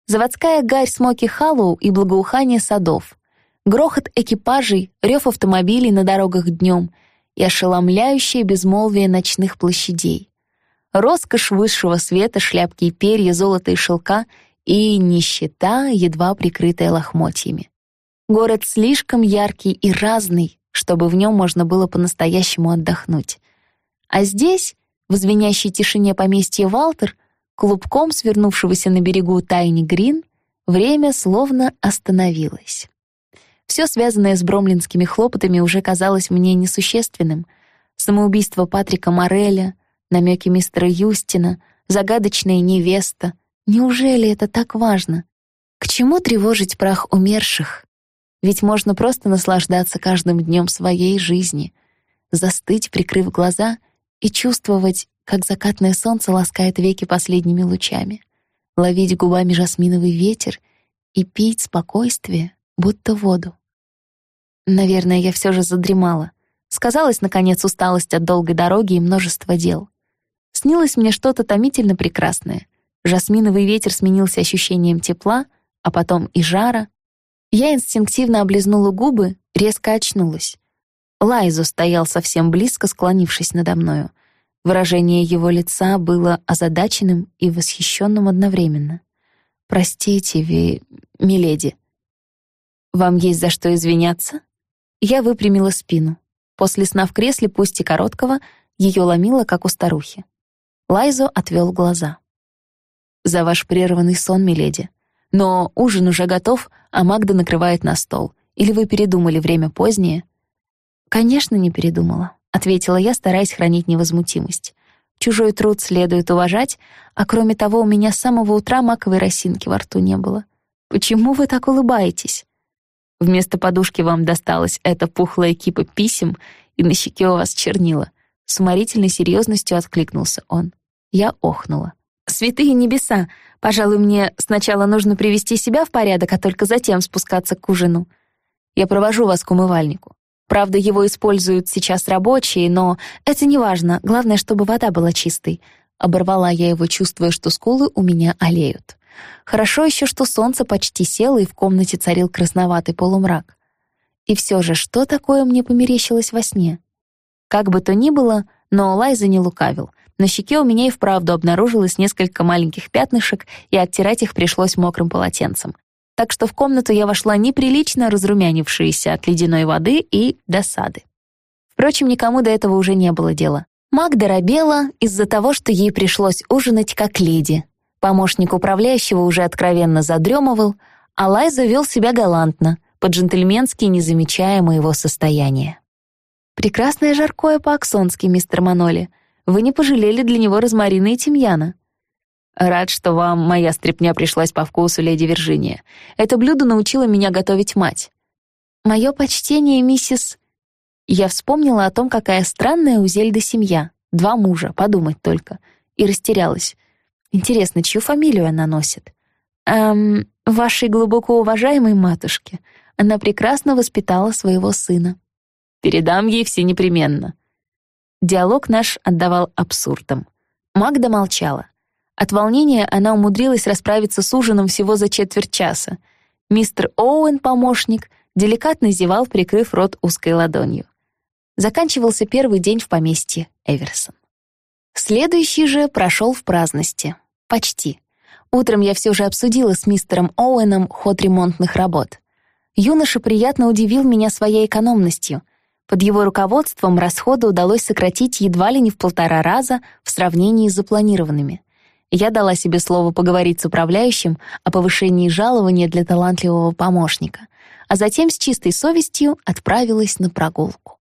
Заводская гарь Смоки Халлоу и благоухание садов, грохот экипажей, рев автомобилей на дорогах днем и ошеломляющее безмолвие ночных площадей. Роскошь высшего света, шляпки и перья, золото и шелка — и нищета, едва прикрытая лохмотьями. Город слишком яркий и разный, чтобы в нем можно было по-настоящему отдохнуть. А здесь, в звенящей тишине поместья Валтер, клубком свернувшегося на берегу Тайни Грин, время словно остановилось. Все связанное с бромлинскими хлопотами уже казалось мне несущественным. Самоубийство Патрика Мореля, намеки мистера Юстина, загадочная невеста, Неужели это так важно? К чему тревожить прах умерших? Ведь можно просто наслаждаться каждым днем своей жизни, застыть, прикрыв глаза, и чувствовать, как закатное солнце ласкает веки последними лучами, ловить губами жасминовый ветер и пить спокойствие, будто воду. Наверное, я все же задремала. Сказалась, наконец, усталость от долгой дороги и множества дел. Снилось мне что-то томительно прекрасное. Жасминовый ветер сменился ощущением тепла, а потом и жара. Я инстинктивно облизнула губы, резко очнулась. Лайзо стоял совсем близко, склонившись надо мною. Выражение его лица было озадаченным и восхищенным одновременно. «Простите, Ви... миледи. Вам есть за что извиняться?» Я выпрямила спину. После сна в кресле, пусть и короткого, ее ломило, как у старухи. Лайзо отвел глаза за ваш прерванный сон, миледи. Но ужин уже готов, а Магда накрывает на стол. Или вы передумали, время позднее?» «Конечно, не передумала», — ответила я, стараясь хранить невозмутимость. «Чужой труд следует уважать, а кроме того, у меня с самого утра маковой росинки во рту не было. Почему вы так улыбаетесь?» Вместо подушки вам досталась эта пухлая кипа писем, и на щеке у вас чернила. С уморительной серьезностью откликнулся он. Я охнула. Святые небеса! Пожалуй, мне сначала нужно привести себя в порядок, а только затем спускаться к ужину. Я провожу вас к умывальнику. Правда, его используют сейчас рабочие, но это не важно. Главное, чтобы вода была чистой. Оборвала я его, чувствуя, что скулы у меня олеют. Хорошо еще, что солнце почти село, и в комнате царил красноватый полумрак. И все же, что такое мне померещилось во сне? Как бы то ни было, но Лайза не лукавил — на щеке у меня и вправду обнаружилось несколько маленьких пятнышек, и оттирать их пришлось мокрым полотенцем. Так что в комнату я вошла неприлично разрумянившаяся от ледяной воды и досады. Впрочем, никому до этого уже не было дела. Магда робела из-за того, что ей пришлось ужинать как леди. Помощник управляющего уже откровенно задремывал, а Лайза вел себя галантно, по-джентльменски не замечая моего состояния. «Прекрасное жаркое по-аксонски, мистер Маноли», вы не пожалели для него розмарина и тимьяна. Рад, что вам моя стряпня пришлась по вкусу, леди Виржиния. Это блюдо научила меня готовить мать. «Мое почтение, миссис...» Я вспомнила о том, какая странная у Зельды семья. Два мужа, подумать только. И растерялась. Интересно, чью фамилию она носит? Эм, вашей глубоко уважаемой матушке. Она прекрасно воспитала своего сына. Передам ей все непременно. Диалог наш отдавал абсурдом. Магда молчала. От волнения она умудрилась расправиться с ужином всего за четверть часа. Мистер Оуэн, помощник, деликатно зевал, прикрыв рот узкой ладонью. Заканчивался первый день в поместье Эверсон. Следующий же прошел в праздности. Почти. Утром я все же обсудила с мистером Оуэном ход ремонтных работ. Юноша приятно удивил меня своей экономностью. Под его руководством расходы удалось сократить едва ли не в полтора раза в сравнении с запланированными. Я дала себе слово поговорить с управляющим о повышении жалования для талантливого помощника, а затем с чистой совестью отправилась на прогулку.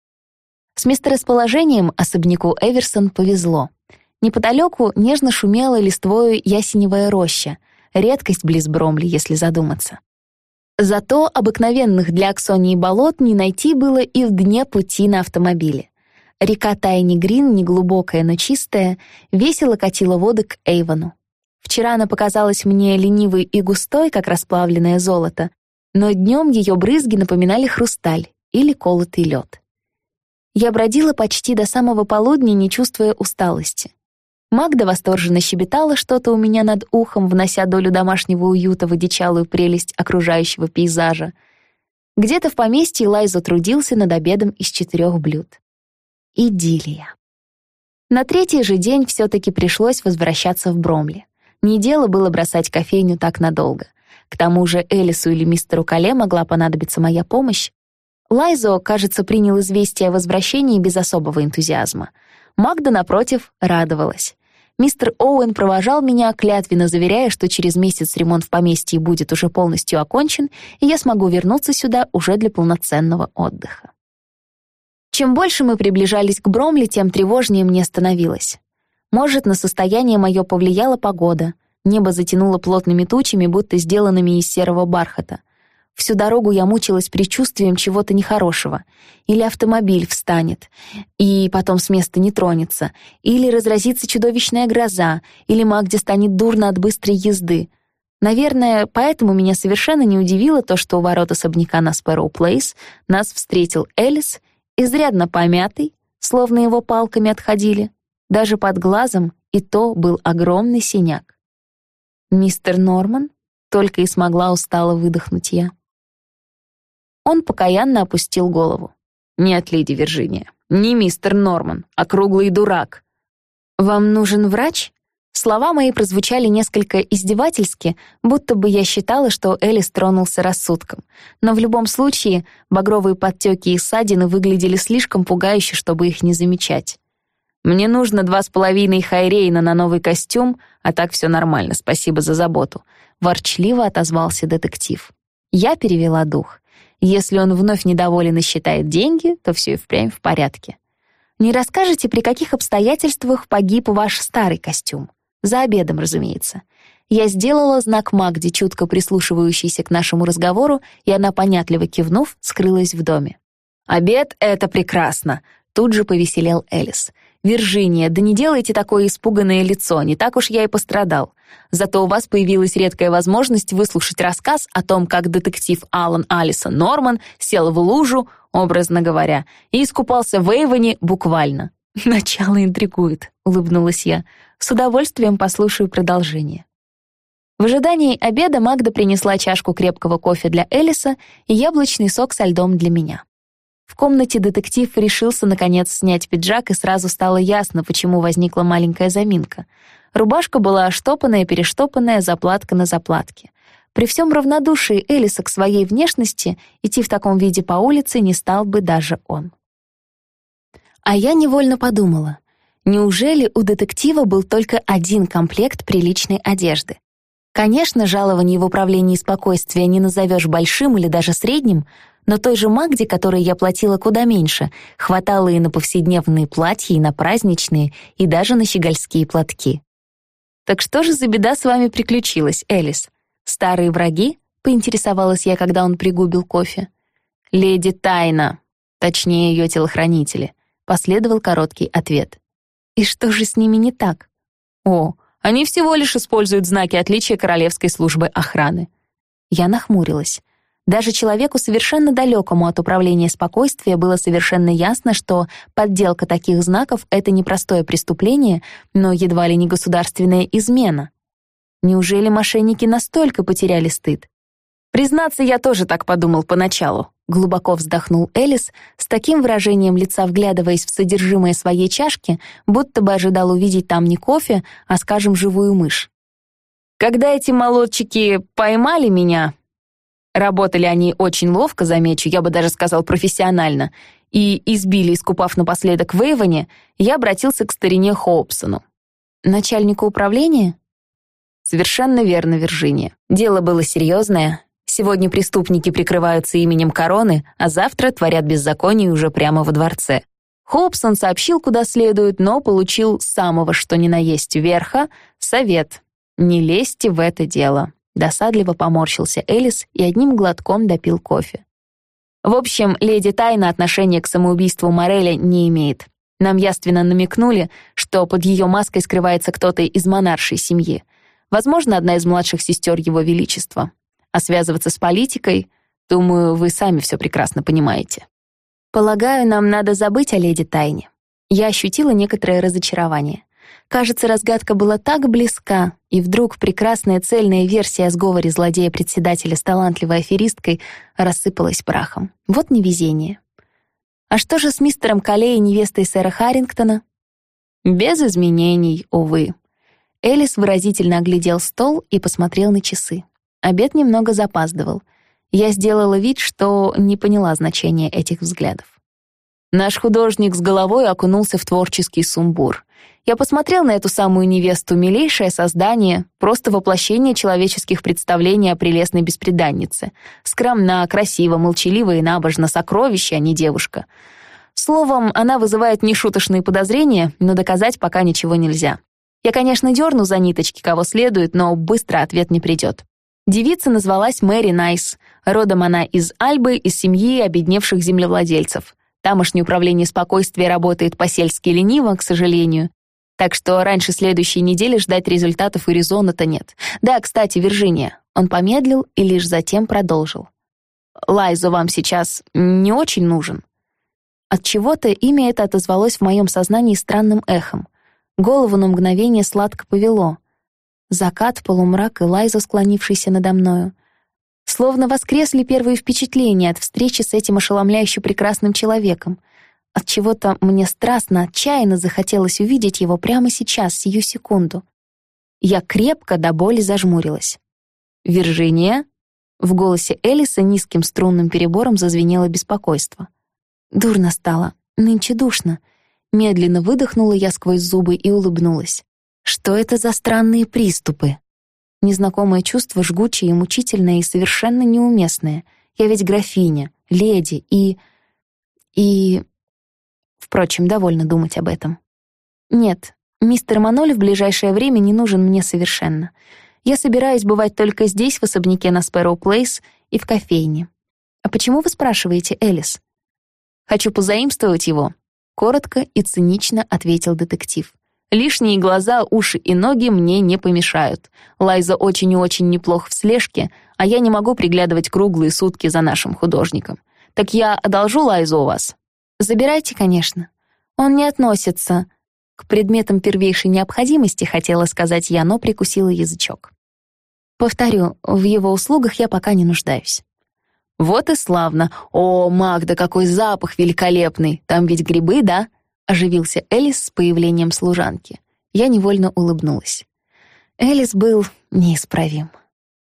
С месторасположением особняку Эверсон повезло. Неподалеку нежно шумела листвою ясеневая роща, редкость близ Бромли, если задуматься. Зато обыкновенных для Аксонии болот не найти было и в дне пути на автомобиле. Река Тайни Грин, неглубокая, но чистая, весело катила воды к Эйвону. Вчера она показалась мне ленивой и густой, как расплавленное золото, но днем ее брызги напоминали хрусталь или колотый лед. Я бродила почти до самого полудня, не чувствуя усталости. Магда восторженно щебетала что-то у меня над ухом, внося долю домашнего уюта в одичалую прелесть окружающего пейзажа. Где-то в поместье Лайзо трудился над обедом из четырех блюд. Идиллия. На третий же день все-таки пришлось возвращаться в Бромли. Не дело было бросать кофейню так надолго. К тому же Элису или мистеру Кале могла понадобиться моя помощь, Лайзо, кажется, принял известие о возвращении без особого энтузиазма. Магда, напротив, радовалась. Мистер Оуэн провожал меня, клятвенно заверяя, что через месяц ремонт в поместье будет уже полностью окончен, и я смогу вернуться сюда уже для полноценного отдыха. Чем больше мы приближались к Бромли, тем тревожнее мне становилось. Может, на состояние мое повлияла погода. Небо затянуло плотными тучами, будто сделанными из серого бархата. Всю дорогу я мучилась предчувствием чего-то нехорошего. Или автомобиль встанет, и потом с места не тронется, или разразится чудовищная гроза, или Магде станет дурно от быстрой езды. Наверное, поэтому меня совершенно не удивило то, что у ворот особняка на Спэроу Плейс нас встретил Элис, изрядно помятый, словно его палками отходили. Даже под глазом и то был огромный синяк. «Мистер Норман?» — только и смогла устало выдохнуть я. Он покаянно опустил голову. «Нет, леди Виржиния, не мистер Норман, а круглый дурак». «Вам нужен врач?» Слова мои прозвучали несколько издевательски, будто бы я считала, что Элис тронулся рассудком. Но в любом случае багровые подтеки и ссадины выглядели слишком пугающе, чтобы их не замечать. «Мне нужно два с половиной хайрейна на новый костюм, а так все нормально, спасибо за заботу», — ворчливо отозвался детектив. Я перевела дух. Если он вновь недоволен и считает деньги, то все и впрямь в порядке. Не расскажете, при каких обстоятельствах погиб ваш старый костюм? За обедом, разумеется. Я сделала знак Магде, чутко прислушивающейся к нашему разговору, и она, понятливо кивнув, скрылась в доме. «Обед — это прекрасно!» Тут же повеселел Элис. «Виржиния, да не делайте такое испуганное лицо, не так уж я и пострадал. Зато у вас появилась редкая возможность выслушать рассказ о том, как детектив Алан Алисон Норман сел в лужу, образно говоря, и искупался в Эйвоне буквально». «Начало интригует», — улыбнулась я. «С удовольствием послушаю продолжение». В ожидании обеда Магда принесла чашку крепкого кофе для Элиса и яблочный сок со льдом для меня. В комнате детектив решился, наконец, снять пиджак, и сразу стало ясно, почему возникла маленькая заминка. Рубашка была оштопанная, перештопанная, заплатка на заплатке. При всем равнодушии Элиса к своей внешности идти в таком виде по улице не стал бы даже он. А я невольно подумала, неужели у детектива был только один комплект приличной одежды? Конечно, жалование в управлении спокойствия не назовешь большим или даже средним, но той же Магде, которой я платила куда меньше, хватало и на повседневные платья, и на праздничные, и даже на щегольские платки. «Так что же за беда с вами приключилась, Элис? Старые враги?» — поинтересовалась я, когда он пригубил кофе. «Леди Тайна», точнее ее телохранители, последовал короткий ответ. «И что же с ними не так?» «О, они всего лишь используют знаки отличия Королевской службы охраны». Я нахмурилась. Даже человеку, совершенно далекому от управления спокойствия, было совершенно ясно, что подделка таких знаков — это не простое преступление, но едва ли не государственная измена. Неужели мошенники настолько потеряли стыд? Признаться, я тоже так подумал поначалу. Глубоко вздохнул Элис, с таким выражением лица вглядываясь в содержимое своей чашки, будто бы ожидал увидеть там не кофе, а, скажем, живую мышь. Когда эти молодчики поймали меня, работали они очень ловко, замечу, я бы даже сказал профессионально, и избили, искупав напоследок в Эйвоне, я обратился к старине Хоупсону. Начальнику управления? Совершенно верно, Виржиния. Дело было серьезное. Сегодня преступники прикрываются именем короны, а завтра творят беззаконие уже прямо во дворце. Хобсон сообщил, куда следует, но получил самого что ни на есть верха совет. Не лезьте в это дело. Досадливо поморщился Элис и одним глотком допил кофе. В общем, леди Тайна отношения к самоубийству Мореля не имеет. Нам яственно намекнули, что под ее маской скрывается кто-то из монаршей семьи — Возможно, одна из младших сестер Его Величества. А связываться с политикой, думаю, вы сами все прекрасно понимаете. Полагаю, нам надо забыть о леди Тайне. Я ощутила некоторое разочарование. Кажется, разгадка была так близка, и вдруг прекрасная цельная версия о сговоре злодея-председателя с талантливой аферисткой рассыпалась прахом. Вот невезение. А что же с мистером Калле и невестой сэра Харрингтона? Без изменений, увы. Элис выразительно оглядел стол и посмотрел на часы. Обед немного запаздывал. Я сделала вид, что не поняла значения этих взглядов. Наш художник с головой окунулся в творческий сумбур. Я посмотрел на эту самую невесту, милейшее создание, просто воплощение человеческих представлений о прелестной беспреданнице. Скромна, красиво, молчалива и набожна, сокровище, а не девушка. Словом, она вызывает нешуточные подозрения, но доказать пока ничего нельзя. Я, конечно, дерну за ниточки, кого следует, но быстро ответ не придет. Девица назвалась Мэри Найс. Родом она из Альбы, из семьи обедневших землевладельцев. Тамошнее управление спокойствия работает по-сельски лениво, к сожалению. Так что раньше следующей недели ждать результатов и резона-то нет. Да, кстати, Виржиния. Он помедлил и лишь затем продолжил. Лайзу вам сейчас не очень нужен. От чего-то имя это отозвалось в моем сознании странным эхом. Голову на мгновение сладко повело. Закат, полумрак и Лайза, склонившийся надо мною. Словно воскресли первые впечатления от встречи с этим ошеломляюще прекрасным человеком. От чего-то мне страстно, отчаянно захотелось увидеть его прямо сейчас, сию секунду. Я крепко до боли зажмурилась. «Виржиния?» В голосе Элиса низким струнным перебором зазвенело беспокойство. Дурно стало, нынче душно. Медленно выдохнула я сквозь зубы и улыбнулась. Что это за странные приступы? Незнакомое чувство жгучее и мучительное и совершенно неуместное. Я ведь графиня, леди и... и... Впрочем, довольно думать об этом. Нет, мистер Маноль в ближайшее время не нужен мне совершенно. Я собираюсь бывать только здесь, в особняке на Спэроу Плейс и в кофейне. А почему вы спрашиваете, Элис? Хочу позаимствовать его, Коротко и цинично ответил детектив. Лишние глаза, уши и ноги мне не помешают. Лайза очень и очень неплох в слежке, а я не могу приглядывать круглые сутки за нашим художником. Так я одолжу Лайзу у вас? Забирайте, конечно. Он не относится к предметам первейшей необходимости, хотела сказать я, но прикусила язычок. Повторю, в его услугах я пока не нуждаюсь. «Вот и славно! О, Магда, какой запах великолепный! Там ведь грибы, да?» — оживился Элис с появлением служанки. Я невольно улыбнулась. Элис был неисправим.